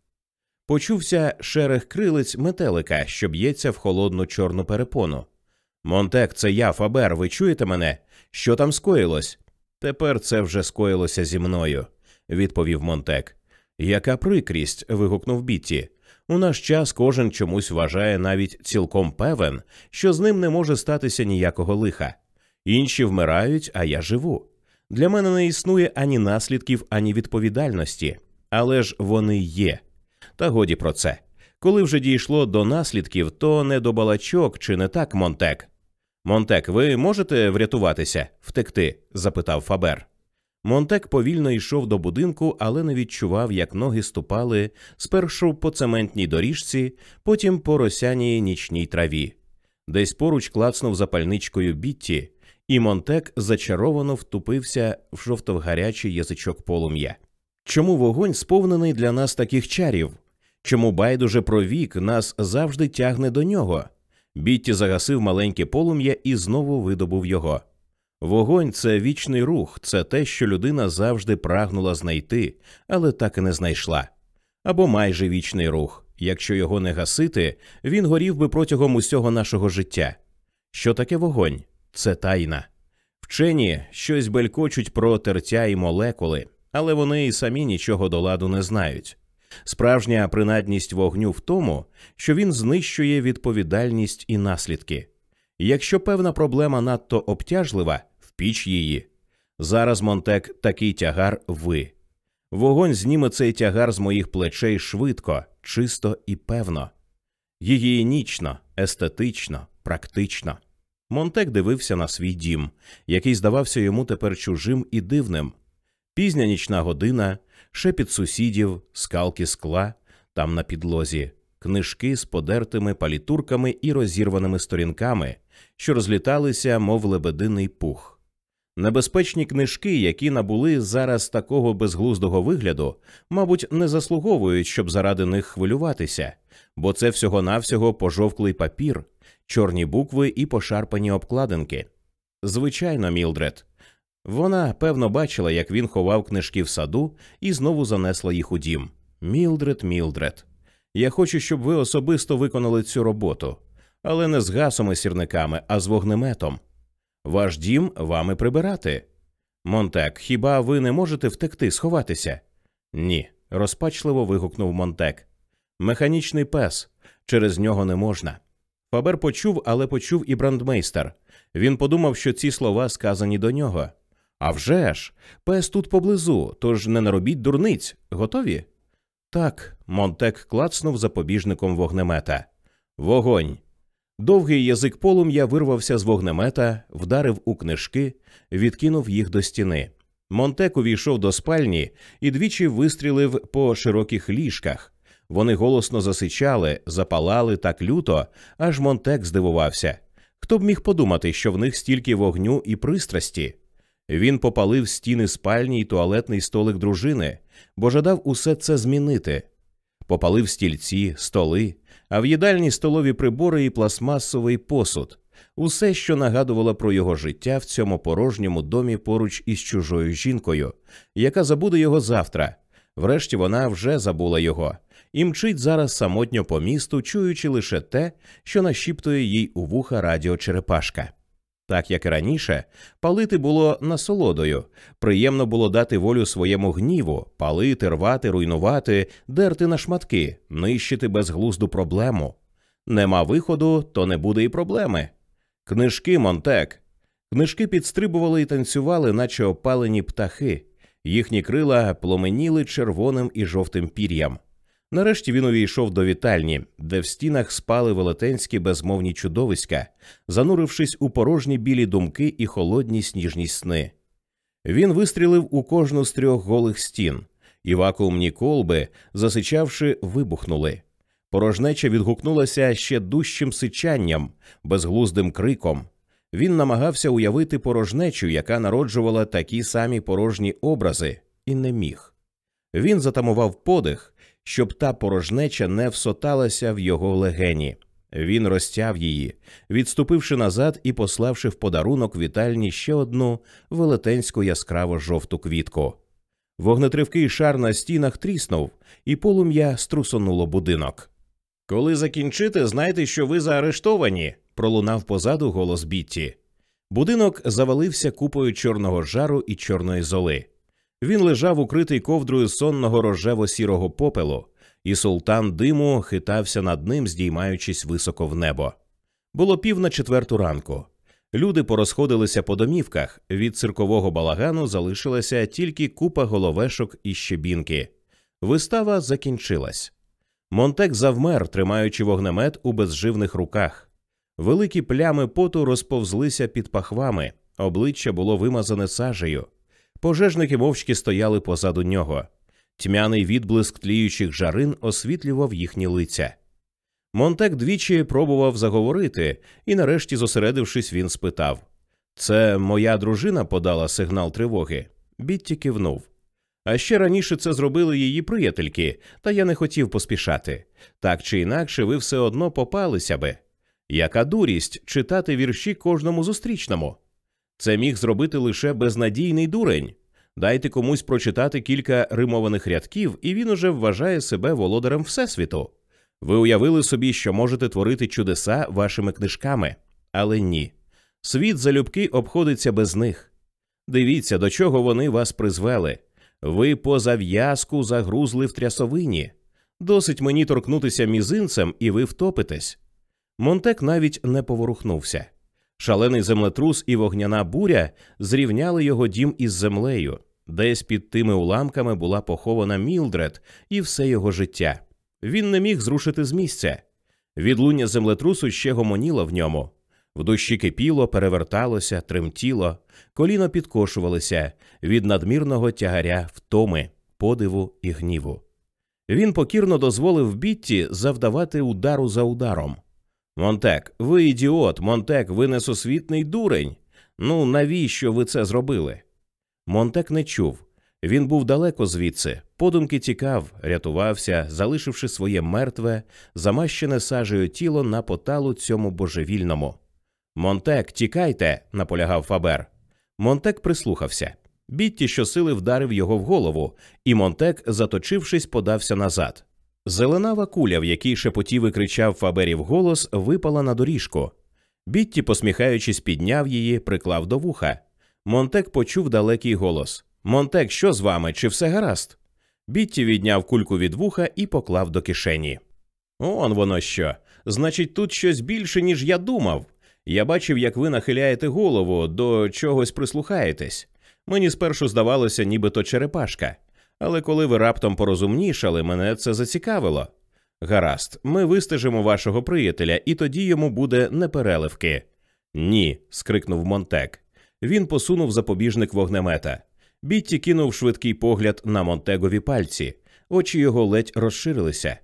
Почувся шерех крилиць метелика, що б'ється в холодну чорну перепону. Монтек, це я, Фабер, ви чуєте мене? Що там скоїлось? Тепер це вже скоїлося зі мною, відповів Монтек. Яка прикрість. вигукнув Бітті. У наш час кожен чомусь вважає навіть цілком певен, що з ним не може статися ніякого лиха. Інші вмирають, а я живу. Для мене не існує ані наслідків, ані відповідальності, але ж вони є. Та годі про це. Коли вже дійшло до наслідків, то не до балачок чи не так, Монтек? Монтек, ви можете врятуватися, втекти? запитав Фабер. Монтек повільно йшов до будинку, але не відчував, як ноги ступали спершу по цементній доріжці, потім по росяній нічній траві. Десь поруч клацнув запальничкою Бітті, і Монтек зачаровано втупився в жовтовгарячий язичок полум'я. Чому вогонь сповнений для нас таких чарів? Чому байдуже про вік нас завжди тягне до нього? Бітті загасив маленьке полум'я і знову видобув його. Вогонь це вічний рух, це те, що людина завжди прагнула знайти, але так і не знайшла. Або майже вічний рух. Якщо його не гасити, він горів би протягом усього нашого життя. Що таке вогонь? Це тайна. Вчені щось белькочуть про тертя і молекули, але вони і самі нічого до ладу не знають. Справжня принадність вогню в тому, що він знищує відповідальність і наслідки. Якщо певна проблема надто обтяжлива, впіч її. Зараз Монтек такий тягар ви. Вогонь зніме цей тягар з моїх плечей швидко, чисто і певно. Гігієнічно, естетично, практично. Монтек дивився на свій дім, який здавався йому тепер чужим і дивним. Пізня нічна година, шепіт сусідів, скалки скла, там на підлозі, книжки з подертими палітурками і розірваними сторінками, що розліталися, мов лебединий пух. Небезпечні книжки, які набули зараз такого безглуздого вигляду, мабуть, не заслуговують, щоб заради них хвилюватися, бо це всього навсього пожовклий папір, чорні букви і пошарпані обкладинки. Звичайно, Мілдред. Вона певно бачила, як він ховав книжки в саду і знову занесла їх у дім. Мілдред, Мілдред. Я хочу, щоб ви особисто виконали цю роботу, але не з гасом і сірниками, а з вогнеметом. Ваш дім вам і прибирати. Монтег, хіба ви не можете втекти, сховатися? Ні, розпачливо вигукнув Монтег. Механічний пес, через нього не можна. Фабер почув, але почув і брандмейстер. Він подумав, що ці слова сказані до нього. «А вже ж! пес тут поблизу, тож не наробіть дурниць. Готові? Так, Монтек клацнув запобіжником вогнемета. Вогонь. Довгий язик полум'я вирвався з вогнемета, вдарив у книжки, відкинув їх до стіни. Монтек увійшов до спальні і двічі вистрілив по широких ліжках. Вони голосно засичали, запалали так люто, аж Монтек здивувався. Хто б міг подумати, що в них стільки вогню і пристрасті? Він попалив стіни спальні й туалетний столик дружини, бо жадав усе це змінити. Попалив стільці, столи, а в їдальні столові прибори і пластмасовий посуд, усе, що нагадувало про його життя в цьому порожньому домі поруч із чужою жінкою, яка забуде його завтра. Врешті вона вже забула його, і мчить зараз самотньо по місту, чуючи лише те, що нашіптує їй у вуха радіо Черепашка. Так як і раніше, палити було насолодою, приємно було дати волю своєму гніву, палити, рвати, руйнувати, дерти на шматки, нищити безглузду проблему. Нема виходу, то не буде і проблеми. Книжки Монтек. Книжки підстрибували і танцювали, наче опалені птахи, їхні крила пломеніли червоним і жовтим пір'ям. Нарешті він увійшов до вітальні, де в стінах спали велетенські безмовні чудовиська, занурившись у порожні білі думки і холодні сніжні сни. Він вистрілив у кожну з трьох голих стін, і вакуумні колби, засичавши, вибухнули. Порожнеча відгукнулася ще дужчим сичанням, безглуздим криком. Він намагався уявити порожнечу, яка народжувала такі самі порожні образи, і не міг. Він затамував подих щоб та порожнеча не всоталася в його легені. Він розтяв її, відступивши назад і пославши в подарунок вітальні ще одну велетенську яскраво жовту квітку. Вогнетривкий шар на стінах тріснув, і полум'я струсонуло будинок. Коли закінчите, знайте, що ви заарештовані, пролунав позаду голос Бітті. Будинок завалився купою чорного жару і чорної золи. Він лежав укритий ковдрою сонного рожево-сірого попелу, і султан диму хитався над ним, здіймаючись високо в небо. Було пів на четверту ранку. Люди порозходилися по домівках. Від циркового балагану залишилася тільки купа головешок і щебінки. Вистава закінчилась. Монтек завмер, тримаючи вогнемет у безживних руках. Великі плями поту розповзлися під пахвами, обличчя було вимазане сажею. Пожежники мовчки стояли позаду нього. Тьмяний відблиск тліючих жарин освітлював їхні лиця. Монтек двічі пробував заговорити, і, нарешті, зосередившись, він спитав Це моя дружина подала сигнал тривоги. Бітті кивнув. А ще раніше це зробили її приятельки, та я не хотів поспішати. Так чи інакше, ви все одно попалися би. Яка дурість читати вірші кожному зустрічному? Це міг зробити лише безнадійний дурень. Дайте комусь прочитати кілька римованих рядків, і він уже вважає себе володарем Всесвіту. Ви уявили собі, що можете творити чудеса вашими книжками, але ні. Світ залюбки обходиться без них. Дивіться, до чого вони вас призвели. Ви по зав'язку загрузли в трясовині. Досить мені торкнутися мізинцем, і ви втопитесь. Монтек навіть не поворухнувся. Шалений землетрус і вогняна буря зрівняли його дім із землею. Десь під тими уламками була похована Мілдред і все його життя. Він не міг зрушити з місця. Відлуння землетрусу ще гомоніло в ньому. В душі кипіло, переверталося, тремтіло, коліна підкошувалися від надмірного тягаря втоми, подиву і гніву. Він покірно дозволив Бітті завдавати удару за ударом. Монтек, ви ідіот, Монтек, ви несосвітний дурень. Ну навіщо ви це зробили? Монтек не чув. Він був далеко звідси, подумки тікав, рятувався, залишивши своє мертве, замащене сажею тіло на поталу цьому божевільному. Монтег, тікайте, наполягав Фабер. Монтег прислухався. Бітті щосили вдарив його в голову, і Монтег, заточившись, подався назад. Зеленава куля, в якій шепотів і кричав Фаберів голос, випала на доріжку. Бітті, посміхаючись, підняв її, приклав до вуха. Монтег почув далекий голос Монтег, що з вами? Чи все гаразд? Бітті відняв кульку від вуха і поклав до кишені. Он воно що. Значить, тут щось більше, ніж я думав. Я бачив, як ви нахиляєте голову, до чогось прислухаєтесь. Мені спершу здавалося, ніби то черепашка, але коли ви раптом порозумнішали, мене це зацікавило. Гаразд, ми вистежимо вашого приятеля, і тоді йому буде непереливки. Ні. скрикнув Монтек. Він посунув запобіжник вогнемета. Бітті кинув швидкий погляд на Монтегові пальці, очі його ледь розширилися.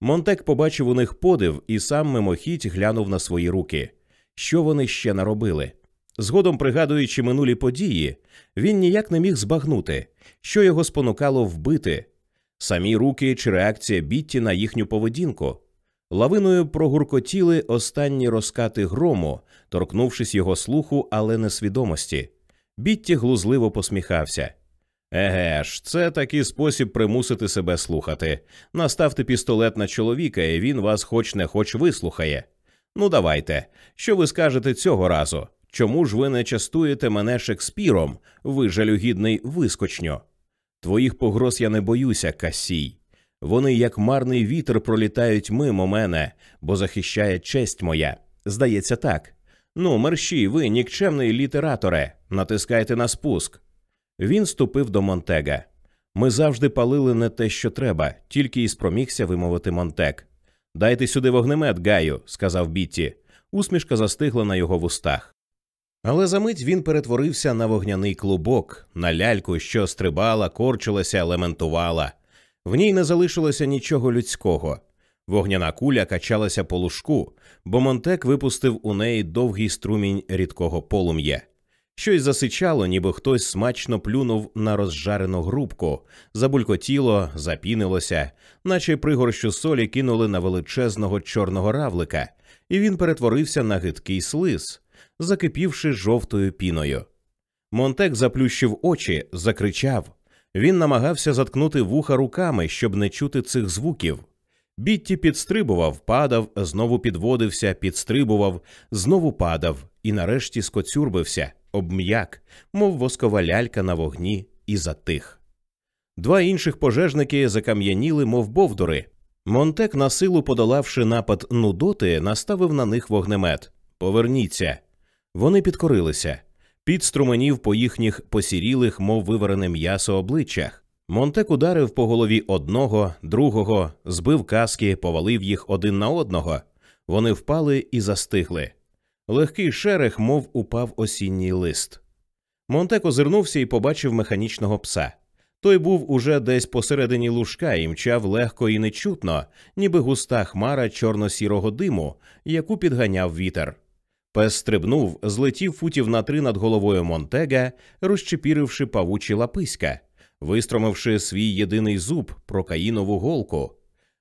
Монтек побачив у них подив і сам мимохідь глянув на свої руки. Що вони ще наробили? Згодом, пригадуючи минулі події, він ніяк не міг збагнути, що його спонукало вбити самі руки чи реакція Бітті на їхню поведінку. Лавиною прогуркотіли останні розкати грому, торкнувшись його слуху, але не свідомості. Бітті глузливо посміхався. Еге ж, це такий спосіб примусити себе слухати. Наставте пістолет на чоловіка, і він вас хоч не хоч вислухає. Ну, давайте. Що ви скажете цього разу? Чому ж ви не частуєте мене Шекспіром, ви жалюгідний вискочньо? Твоїх погроз я не боюся, Касій. Вони, як марний вітер, пролітають мимо мене, бо захищає честь моя. Здається, так. Ну, мерщій, ви, нікчемний літераторе, натискайте на спуск. Він ступив до Монтега. Ми завжди палили не те, що треба, тільки і спромігся вимовити Монтег. Дайте сюди вогнемет, Гаю, сказав Бітті. Усмішка застигла на його вустах. Але за мить він перетворився на вогняний клубок, на ляльку, що стрибала, корчилася, лементувала. В ній не залишилося нічого людського. Вогняна куля качалася по лужку, бо Монтек випустив у неї довгий струмінь рідкого полум'я. Щось засичало, ніби хтось смачно плюнув на розжарену грубку, забулькотіло, запінилося, наче пригорщу солі кинули на величезного чорного равлика, і він перетворився на гидкий слиз, закипівши жовтою піною. Монтек заплющив очі, закричав. Він намагався заткнути вуха руками, щоб не чути цих звуків. Бітті підстрибував, падав, знову підводився, підстрибував, знову падав і нарешті скоцюрбився, обм'як, мов воскова лялька на вогні, і затих. Два інших пожежники закам'яніли, мов бовдури. Монтек, на силу подолавши напад Нудоти, наставив на них вогнемет. Поверніться. Вони підкорилися. Під струменів по їхніх посірілих, мов виварене м'ясо обличчях. Монтек ударив по голові одного, другого, збив каски, повалив їх один на одного. Вони впали і застигли. Легкий шерех, мов упав осінній лист. Монтек озирнувся і побачив механічного пса. Той був уже десь посередині лужка і мчав легко і нечутно, ніби густа хмара чорно-сірого диму, яку підганяв вітер. Пес стрибнув, злетів футів на три над головою Монтега, розчепіривши павучі лаписька, вистромивши свій єдиний зуб прокаїнову голку.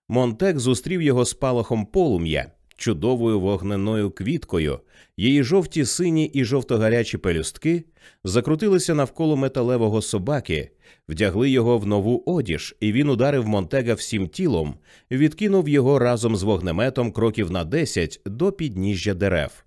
Монтег зустрів його спалахом полум'я, чудовою вогненою квіткою, її жовті сині і жовто-гарячі пелюстки закрутилися навколо металевого собаки, вдягли його в нову одіж, і він ударив Монтега всім тілом, відкинув його разом з вогнеметом кроків на десять до підніжжя дерев.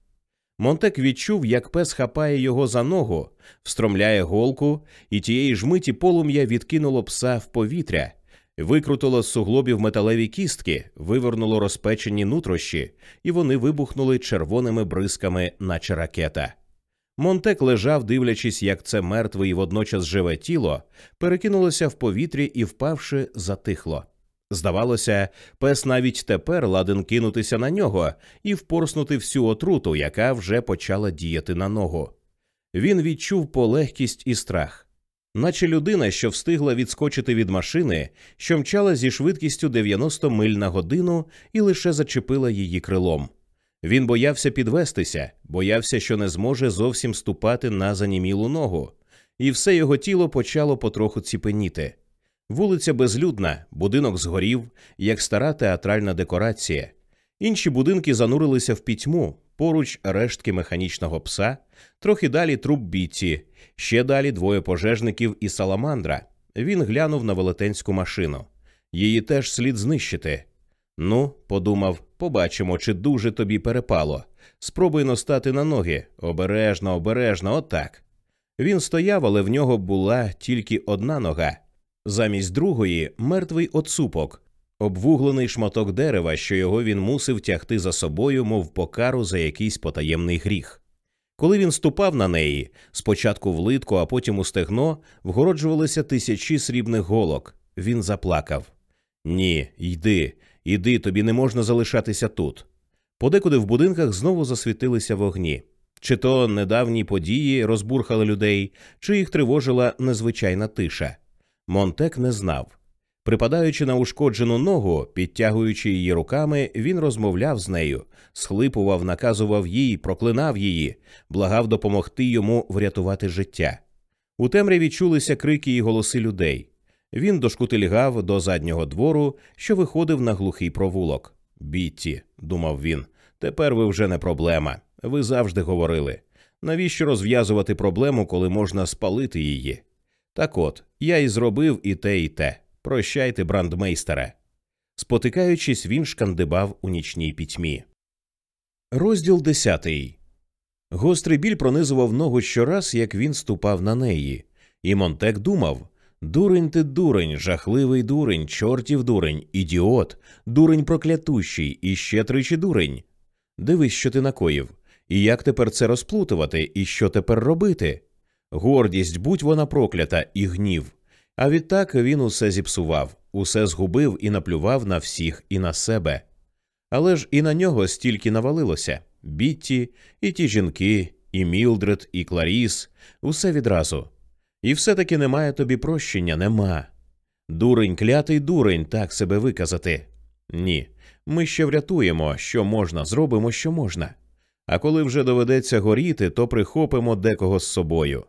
Монтек відчув, як пес хапає його за ногу, встромляє голку, і тієї ж миті полум'я відкинуло пса в повітря, викрутило з суглобів металеві кістки, вивернуло розпечені нутрощі, і вони вибухнули червоними бризками, наче ракета. Монтек лежав, дивлячись, як це мертве і водночас живе тіло, перекинулося в повітрі і, впавши, затихло. Здавалося, пес навіть тепер ладен кинутися на нього і впорснути всю отруту, яка вже почала діяти на ногу. Він відчув полегкість і страх, наче людина, що встигла відскочити від машини, що мчала зі швидкістю 90 миль на годину і лише зачепила її крилом. Він боявся підвестися, боявся, що не зможе зовсім ступати на занімілу ногу, і все його тіло почало потроху ціпеніти. Вулиця безлюдна, будинок згорів, як стара театральна декорація. Інші будинки занурилися в пітьму, поруч рештки механічного пса, трохи далі труп бійці, ще далі двоє пожежників і саламандра. Він глянув на велетенську машину. Її теж слід знищити. Ну, подумав, побачимо, чи дуже тобі перепало. Спробуй настати на ноги. Обережно, обережно, отак. Він стояв, але в нього була тільки одна нога. Замість другої мертвий оцупок, обвуглений шматок дерева, що його він мусив тягти за собою, мов покару за якийсь потаємний гріх. Коли він ступав на неї, спочатку в литку, а потім у стегно, вгороджувалися тисячі срібних голок. Він заплакав. Ні, йди, йди, тобі не можна залишатися тут. Подекуди в будинках знову засвітилися вогні. Чи то недавні події розбурхали людей, чи їх тривожила незвичайна тиша. Монтек не знав. Припадаючи на ушкоджену ногу, підтягуючи її руками, він розмовляв з нею, схлипував, наказував їй, проклинав її, благав допомогти йому врятувати життя. У темряві чулися крики і голоси людей. Він дошкутильгав до заднього двору, що виходив на глухий провулок. Бітті, думав він, тепер ви вже не проблема. Ви завжди говорили. Навіщо розв'язувати проблему, коли можна спалити її? Так от, я і зробив і те, і те. Прощайте, брандмейстере. Спотикаючись, він шкандибав у нічній пітьмі. Розділ десятий. Гострий біль пронизував ногу щораз, як він ступав на неї, і Монтек думав Дурень ти дурень, жахливий дурень, чортів дурень, ідіот, дурень проклятущий, і ще тричі дурень. Дивись, що ти накоїв. І як тепер це розплутувати, і що тепер робити? Гордість, будь вона проклята, і гнів. А відтак він усе зіпсував, усе згубив і наплював на всіх і на себе. Але ж і на нього стільки навалилося Бітті, і ті жінки, і Мілдред, і Кларіс, усе відразу. І все таки немає тобі прощення, нема. Дурень, клятий дурень, так себе виказати. Ні. Ми ще врятуємо, що можна, зробимо, що можна. А коли вже доведеться горіти, то прихопимо декого з собою.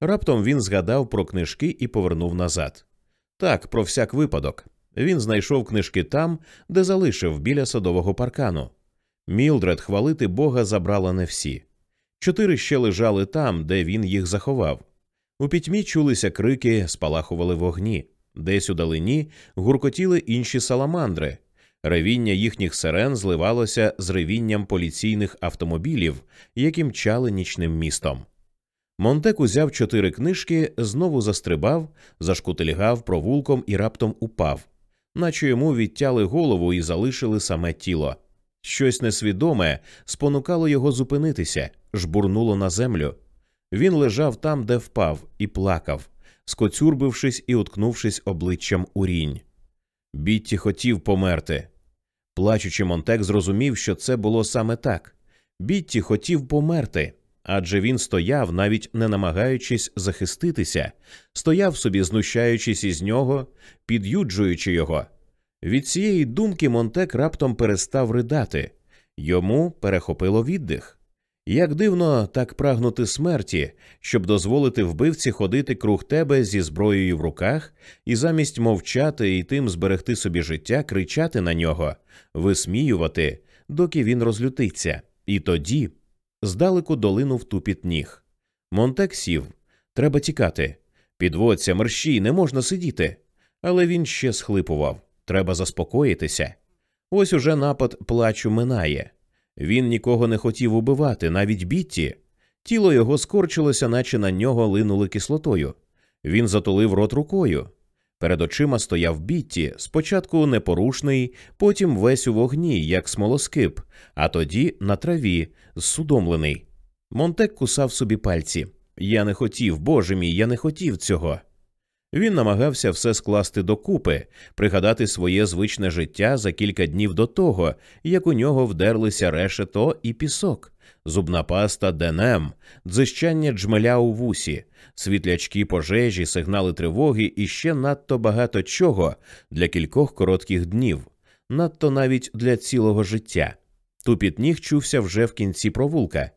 Раптом він згадав про книжки і повернув назад. Так, про всяк випадок. Він знайшов книжки там, де залишив біля садового паркану. Мілдред хвалити Бога забрала не всі. Чотири ще лежали там, де він їх заховав. У пітьмі чулися крики, спалахували вогні, десь у далині гуркотіли інші саламандри. Ревіння їхніх сирен зливалося з ревінням поліційних автомобілів, які мчали нічним містом. Монтек узяв чотири книжки, знову застрибав, зашкутильгав провулком і раптом упав, наче йому відтяли голову і залишили саме тіло. Щось несвідоме спонукало його зупинитися, жбурнуло на землю. Він лежав там, де впав, і плакав, скоцюрбившись і уткнувшись обличчям у рінь. Бітті хотів померти. Плачучи, Монтек зрозумів, що це було саме так. Бітті хотів померти, адже він стояв, навіть не намагаючись захиститися, стояв собі, знущаючись із нього, під'юджуючи його. Від цієї думки Монтек раптом перестав ридати йому перехопило віддих. Як дивно так прагнути смерті, щоб дозволити вбивці ходити круг тебе зі зброєю в руках, і замість мовчати і тим зберегти собі життя, кричати на нього, висміювати, доки він розлютиться, і тоді здалеку долинув тупіт ніг. Монтек сів. Треба тікати. Підводься, мерщій, не можна сидіти. Але він ще схлипував. Треба заспокоїтися. Ось уже напад плачу минає. Він нікого не хотів убивати, навіть бітті. Тіло його скорчилося, наче на нього линули кислотою. Він затулив рот рукою. Перед очима стояв Бітті, спочатку непорушний, потім весь у вогні, як смолоскип, а тоді на траві, зсудомлений. Монтек кусав собі пальці. Я не хотів, боже мій, я не хотів цього. Він намагався все скласти докупи, пригадати своє звичне життя за кілька днів до того, як у нього вдерлися решето і пісок, зубна паста денем, дзищання джмеля у вусі, світлячки пожежі, сигнали тривоги і ще надто багато чого для кількох коротких днів, надто навіть для цілого життя. Тупіт ніг чувся вже в кінці провулка.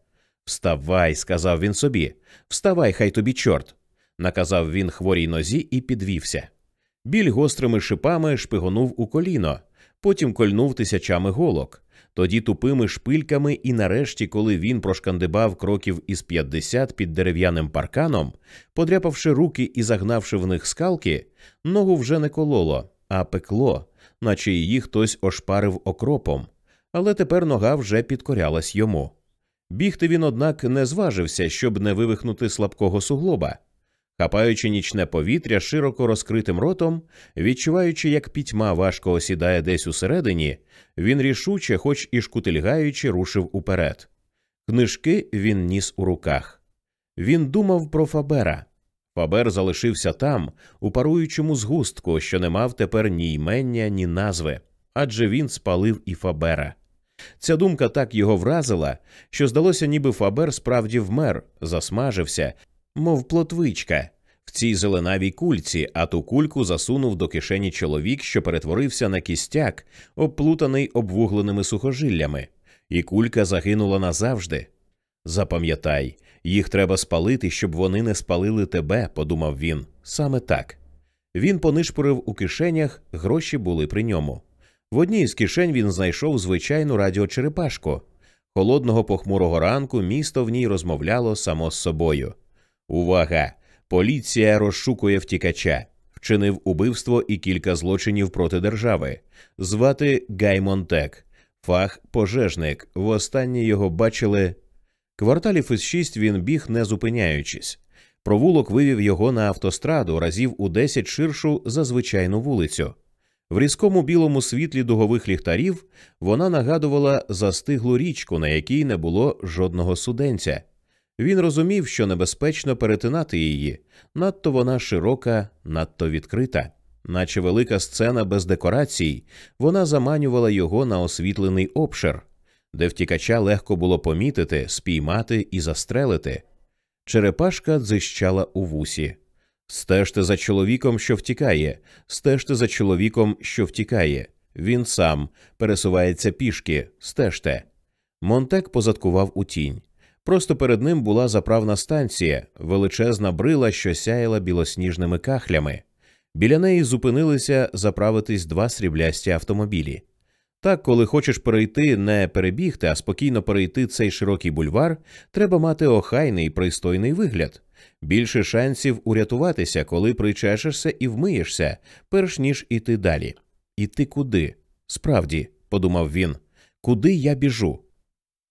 Вставай, сказав він собі, вставай, хай тобі чорт наказав він хворій нозі і підвівся. Біль гострими шипами шпигонув у коліно, потім кольнув тисячами голок, тоді тупими шпильками, і нарешті, коли він прошкандибав кроків із п'ятдесят під дерев'яним парканом, подряпавши руки і загнавши в них скалки, ногу вже не кололо, а пекло, наче її хтось ошпарив окропом, але тепер нога вже підкорялась йому. Бігти він, однак, не зважився, щоб не вивихнути слабкого суглоба. Хапаючи нічне повітря широко розкритим ротом, відчуваючи, як пітьма важко осідає десь усередині, він рішуче, хоч і шкутильгаючи, рушив уперед. Книжки він ніс у руках. Він думав про Фабера. Фабер залишився там, у паруючому згустку, що не мав тепер ні ймення, ні назви, адже він спалив і Фабера. Ця думка так його вразила, що здалося, ніби Фабер справді вмер, засмажився мов плотвичка, в цій зеленавій кульці, а ту кульку засунув до кишені чоловік, що перетворився на кістяк, обплутаний обвугленими сухожиллями, і кулька загинула назавжди. Запам'ятай, їх треба спалити, щоб вони не спалили тебе, подумав він. Саме так. Він понишпорив у кишенях, гроші були при ньому. В одній з кишень він знайшов звичайну радіочерепашку. Холодного похмурого ранку місто в ній розмовляло само з собою. Увага! Поліція розшукує втікача, вчинив убивство і кілька злочинів проти держави. Звати Гай Монтек, фах пожежник. Востаннє його бачили. Кварталів із шість він біг, не зупиняючись. Провулок вивів його на автостраду разів у десять ширшу за звичайну вулицю. В різкому білому світлі дугових ліхтарів вона нагадувала застиглу річку, на якій не було жодного суденця. Він розумів, що небезпечно перетинати її, надто вона широка, надто відкрита, наче велика сцена без декорацій, вона заманювала його на освітлений обшир, де втікача легко було помітити, спіймати і застрелити. Черепашка дзищала у вусі. Стежте за чоловіком, що втікає, стежте за чоловіком, що втікає. Він сам пересувається пішки, стежте. Монтек позадкував у тінь. Просто перед ним була заправна станція, величезна брила, що сяяла білосніжними кахлями. Біля неї зупинилися заправитись два сріблясті автомобілі. Так, коли хочеш перейти, не перебігти, а спокійно перейти цей широкий бульвар, треба мати охайний пристойний вигляд. Більше шансів урятуватися, коли причешешся і вмиєшся, перш ніж іти далі. Іти куди? Справді, подумав він, куди я біжу?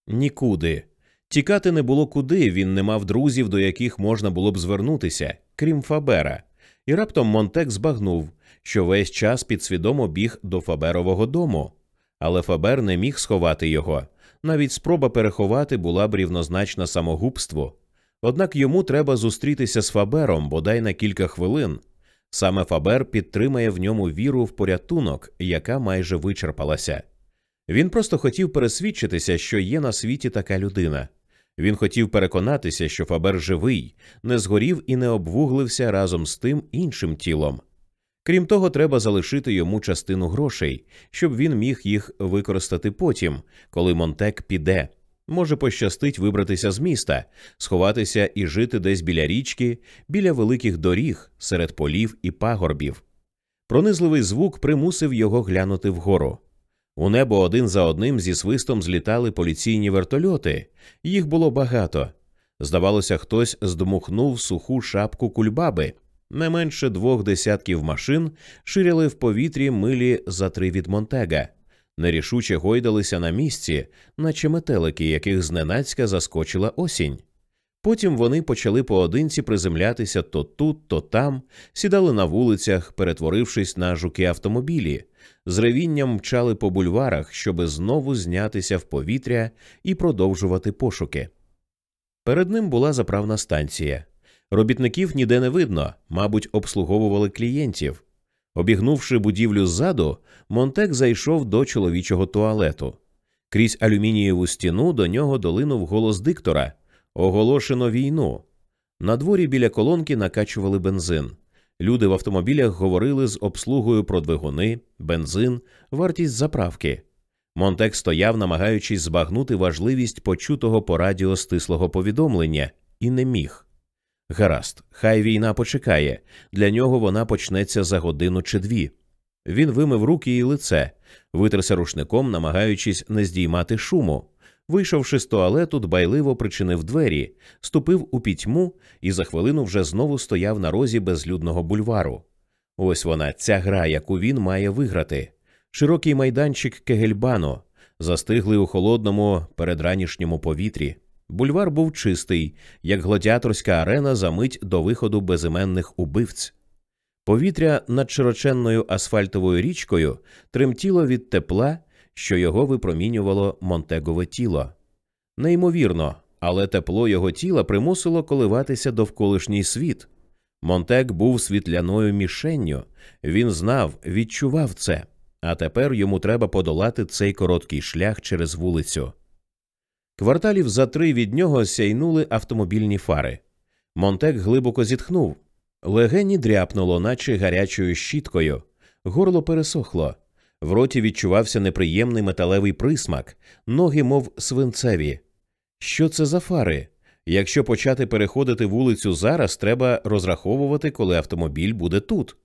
Нікуди. Тікати не було куди, він не мав друзів, до яких можна було б звернутися, крім Фабера, і раптом Монтек збагнув, що весь час підсвідомо біг до Фаберового дому. Але Фабер не міг сховати його. Навіть спроба переховати була б рівнозначна самогубству. Однак йому треба зустрітися з Фабером бодай на кілька хвилин. Саме Фабер підтримає в ньому віру в порятунок, яка майже вичерпалася. Він просто хотів пересвідчитися, що є на світі така людина. Він хотів переконатися, що Фабер живий, не згорів і не обвуглився разом з тим іншим тілом. Крім того, треба залишити йому частину грошей, щоб він міг їх використати потім, коли Монтек піде. Може пощастить вибратися з міста, сховатися і жити десь біля річки, біля великих доріг, серед полів і пагорбів. Пронизливий звук примусив його глянути вгору. У небо один за одним зі свистом злітали поліційні вертольоти. Їх було багато. Здавалося, хтось здмухнув суху шапку кульбаби. Не менше двох десятків машин ширяли в повітрі милі за три від Монтега, нерішуче гойдалися на місці, наче метелики, яких зненацька заскочила осінь. Потім вони почали поодинці приземлятися то тут, то там, сідали на вулицях, перетворившись на жуки автомобілі, з ревінням мчали по бульварах, щоби знову знятися в повітря і продовжувати пошуки. Перед ним була заправна станція. Робітників ніде не видно, мабуть, обслуговували клієнтів. Обігнувши будівлю ззаду, Монтек зайшов до чоловічого туалету. Крізь алюмінієву стіну до нього долинув голос диктора Оголошено війну. На дворі біля колонки накачували бензин. Люди в автомобілях говорили з обслугою про двигуни, бензин, вартість заправки. Монтек стояв, намагаючись збагнути важливість почутого по радіо стислого повідомлення, і не міг. Гаразд, хай війна почекає, для нього вона почнеться за годину чи дві. Він вимив руки і лице, витерся рушником, намагаючись не здіймати шуму. Вийшовши з туалету, дбайливо причинив двері, ступив у пітьму і за хвилину вже знову стояв на розі безлюдного бульвару. Ось вона, ця гра, яку він має виграти. Широкий майданчик Кегельбано, застигли у холодному передранішньому повітрі. Бульвар був чистий, як гладіаторська арена за мить до виходу безіменних убивць. Повітря над широченною асфальтовою річкою тремтіло від тепла, що його випромінювало Монтегове тіло. Неймовірно, але тепло його тіла примусило коливатися довколишній світ. Монтек був світляною мішенню, він знав, відчував це, а тепер йому треба подолати цей короткий шлях через вулицю. Кварталів за три від нього сяйнули автомобільні фари. Монтек глибоко зітхнув. Легені дряпнуло, наче гарячою щіткою, горло пересохло. В роті відчувався неприємний металевий присмак, ноги, мов свинцеві. Що це за фари? Якщо почати переходити вулицю зараз, треба розраховувати, коли автомобіль буде тут.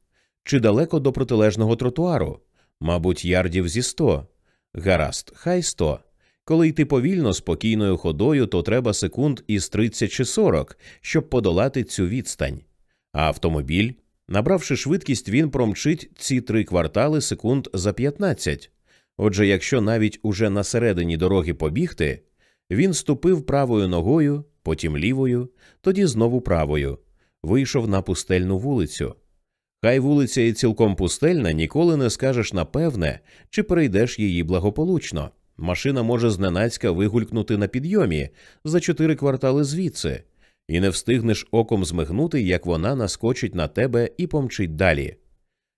Чи далеко до протилежного тротуару? Мабуть, ярдів зі сто. Гаразд, хай сто. Коли йти повільно, спокійною ходою, то треба секунд із 30 чи 40, щоб подолати цю відстань. А автомобіль Набравши швидкість, він промчить ці три квартали секунд за 15. Отже, якщо навіть уже на середині дороги побігти, він ступив правою ногою, потім лівою, тоді знову правою, вийшов на пустельну вулицю. Хай вулиця і цілком пустельна, ніколи не скажеш напевне, чи перейдеш її благополучно. Машина може зненацька вигулькнути на підйомі за чотири квартали звідси і не встигнеш оком змигнути, як вона наскочить на тебе і помчить далі.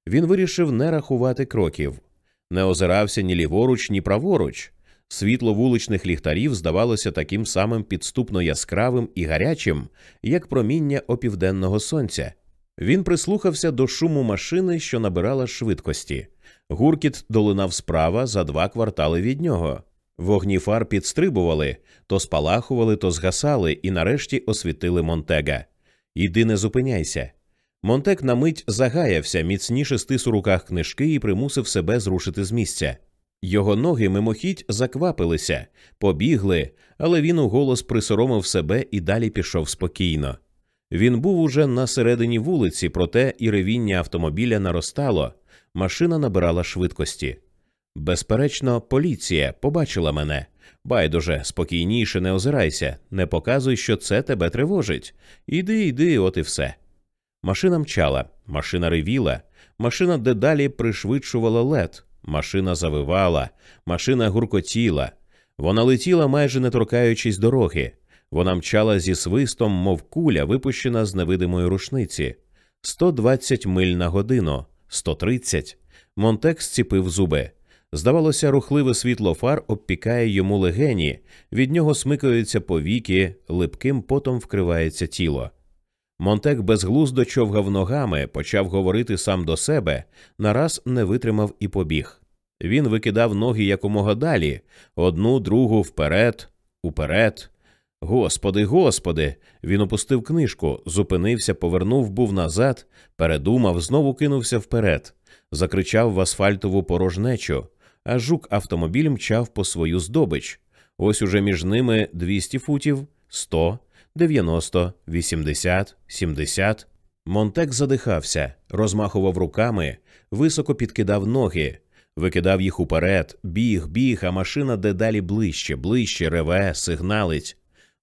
Він вирішив не рахувати кроків, не озирався ні ліворуч, ні праворуч. Світло вуличних ліхтарів здавалося таким самим підступно яскравим і гарячим, як проміння опівденного сонця. Він прислухався до шуму машини, що набирала швидкості. Гуркіт долинав справа за два квартали від нього. Вогні фар підстрибували, то спалахували, то згасали і нарешті освітили Монтега. Іди не зупиняйся. Монтег на мить загаявся, міцніше стис у руках книжки і примусив себе зрушити з місця. Його ноги мимохідь заквапилися, побігли, але він у голос присоромив себе і далі пішов спокійно. Він був уже на середині вулиці, проте і ревіння автомобіля наростало, машина набирала швидкості. Безперечно, поліція побачила мене. Байдуже, спокійніше не озирайся, не показуй, що це тебе тривожить. Іди, іди, от і все. Машина мчала, машина ревіла, машина дедалі пришвидшувала лед, машина завивала, машина гуркотіла. Вона летіла, майже не торкаючись дороги. Вона мчала зі свистом, мов куля, випущена з невидимої рушниці. 120 миль на годину, 130. Монтек зціпив зуби. Здавалося, рухливе світло фар обпікає йому легені, від нього смикаються повіки, липким потом вкривається тіло. Монтек безглуздо човгав ногами, почав говорити сам до себе, нараз не витримав і побіг. Він викидав ноги якомога далі, одну, другу вперед, уперед. Господи, господи. Він опустив книжку, зупинився, повернув, був назад, передумав, знову кинувся вперед, закричав в асфальтову порожнечу а жук автомобіль мчав по свою здобич. Ось уже між ними 200 футів, 100, 90, 80, 70. Монтек задихався, розмахував руками, високо підкидав ноги, викидав їх уперед, біг, біг, а машина дедалі ближче, ближче, реве, сигналить.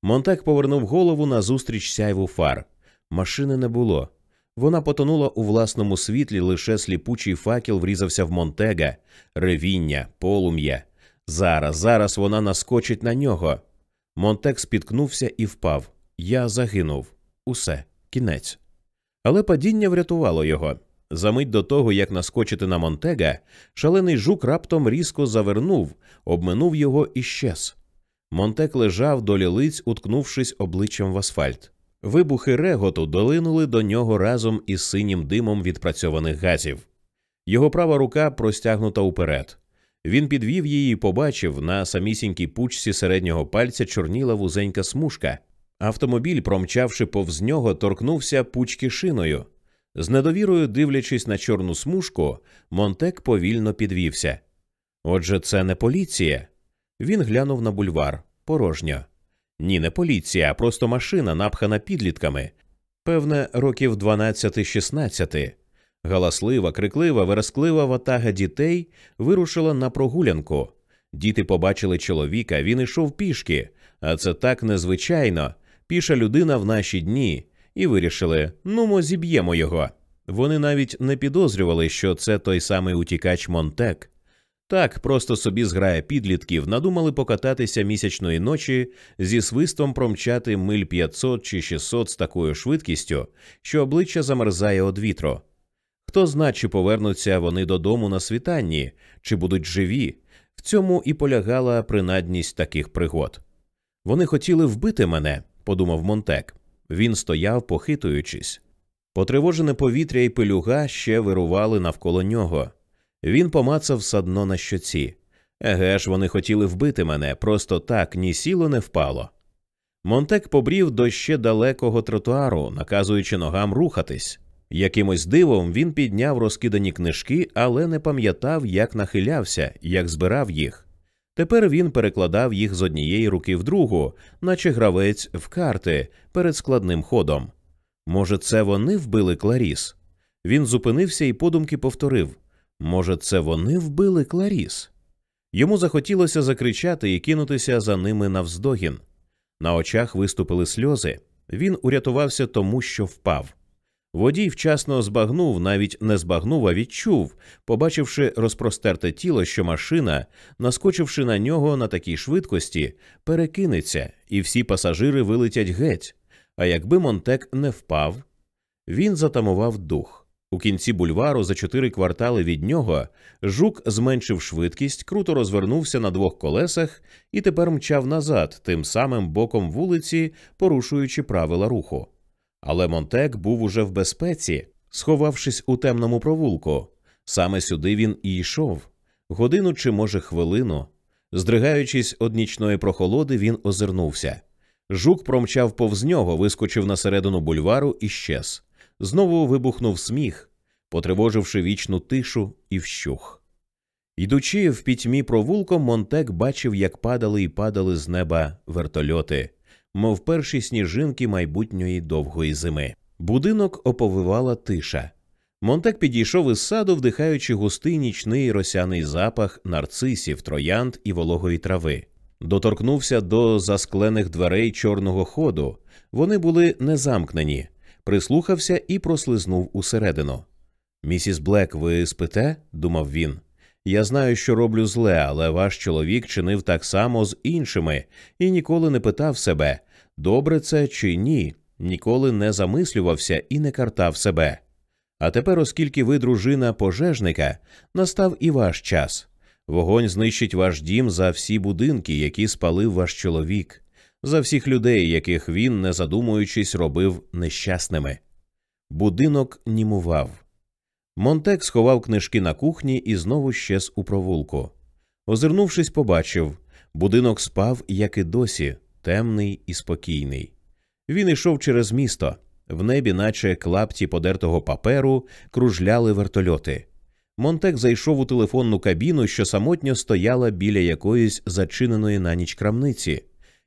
Монтек повернув голову назустріч сяйву фар. Машини не було. Вона потонула у власному світлі, лише сліпучий факел врізався в Монтега, ревіння, полум'я. Зараз, зараз вона наскочить на нього. Монтек спіткнувся і впав. Я загинув. Усе, кінець. Але падіння врятувало його. Замить до того, як наскочити на Монтега, шалений жук раптом різко завернув, обминув його і щез. Монтек лежав до лілиць, уткнувшись обличчям в асфальт. Вибухи реготу долинули до нього разом із синім димом відпрацьованих газів. Його права рука простягнута уперед. Він підвів її і побачив на самісінькій пучці середнього пальця чорніла вузенька смужка. Автомобіль, промчавши повз нього, торкнувся пучки шиною. З недовірою дивлячись на чорну смужку, Монтек повільно підвівся. Отже, це не поліція. Він глянув на бульвар порожньо. Ні, не поліція, а просто машина, напхана підлітками. Певне, років 12-16. Галаслива, криклива, вересклива ватага дітей вирушила на прогулянку. Діти побачили чоловіка, він ішов пішки, а це так незвичайно. Піша людина в наші дні, і вирішили ну мо зіб'ємо його. Вони навіть не підозрювали, що це той самий утікач Монтек. Так, просто собі зграє підлітків, надумали покататися місячної ночі зі свистом промчати миль 500 чи 600 з такою швидкістю, що обличчя замерзає од вітру. Хто зна, чи повернуться вони додому на світанні, чи будуть живі. В цьому і полягала принадність таких пригод. Вони хотіли вбити мене, подумав Монтек. Він стояв, похитуючись. Потривожене повітря і пилюга ще вирували навколо нього. Він помацав садно на щоці. Еге ж, вони хотіли вбити мене, просто так ні сіло не впало. Монтек побрів до ще далекого тротуару, наказуючи ногам рухатись. Якимось дивом він підняв розкидані книжки, але не пам'ятав, як нахилявся, як збирав їх. Тепер він перекладав їх з однієї руки в другу, наче гравець в карти перед складним ходом. Може, це вони вбили Кларіс? Він зупинився і подумки повторив Може, це вони вбили Кларіс? Йому захотілося закричати і кинутися за ними навздогін. На очах виступили сльози. Він урятувався тому, що впав. Водій вчасно збагнув, навіть не збагнув, а відчув, побачивши розпростерте тіло, що машина, наскочивши на нього на такій швидкості, перекинеться, і всі пасажири вилетять геть. А якби Монтек не впав, він затамував дух. У кінці бульвару за чотири квартали від нього жук зменшив швидкість, круто розвернувся на двох колесах і тепер мчав назад, тим самим боком вулиці, порушуючи правила руху. Але Монтек був уже в безпеці, сховавшись у темному провулку. Саме сюди він і йшов годину чи, може, хвилину. Здригаючись од нічної прохолоди, він озирнувся. Жук промчав повз нього, вискочив на середину бульвару і щез. Знову вибухнув сміх, потривоживши вічну тишу і вщух. Йдучи в пітьмі провулком, Монтек бачив, як падали і падали з неба вертольоти, мов перші сніжинки майбутньої довгої зими. Будинок оповивала тиша. Монтек підійшов із саду, вдихаючи густий нічний росяний запах нарцисів, троянд і вологої трави. Доторкнувся до засклених дверей чорного ходу. Вони були незамкнені, прислухався і прослизнув усередину. Місіс Блек, ви спите? думав він. Я знаю, що роблю зле, але ваш чоловік чинив так само з іншими і ніколи не питав себе, добре це чи ні, ніколи не замислювався і не картав себе. А тепер, оскільки ви дружина пожежника, настав і ваш час. Вогонь знищить ваш дім за всі будинки, які спалив ваш чоловік за всіх людей, яких він, не задумуючись, робив нещасними. Будинок німував. Монтек сховав книжки на кухні і знову щез у провулку. Озирнувшись, побачив будинок спав, як і досі, темний і спокійний. Він йшов через місто, в небі, наче клапті подертого паперу, кружляли вертольоти. Монтек зайшов у телефонну кабіну, що самотньо стояла біля якоїсь зачиненої на ніч крамниці,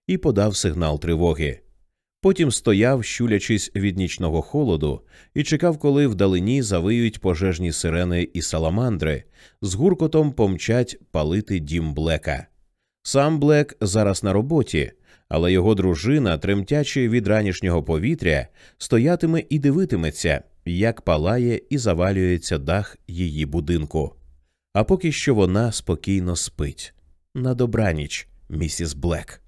і подав сигнал тривоги. Потім стояв, щулячись від нічного холоду, і чекав, коли вдалині завиють пожежні сирени і саламандри, з гуркотом помчать палити дім Блека. Сам Блек зараз на роботі, але його дружина, тремтячи від ранішнього повітря, стоятиме і дивитиметься, як палає і завалюється дах її будинку. А поки що вона спокійно спить. На добраніч, місіс Блек.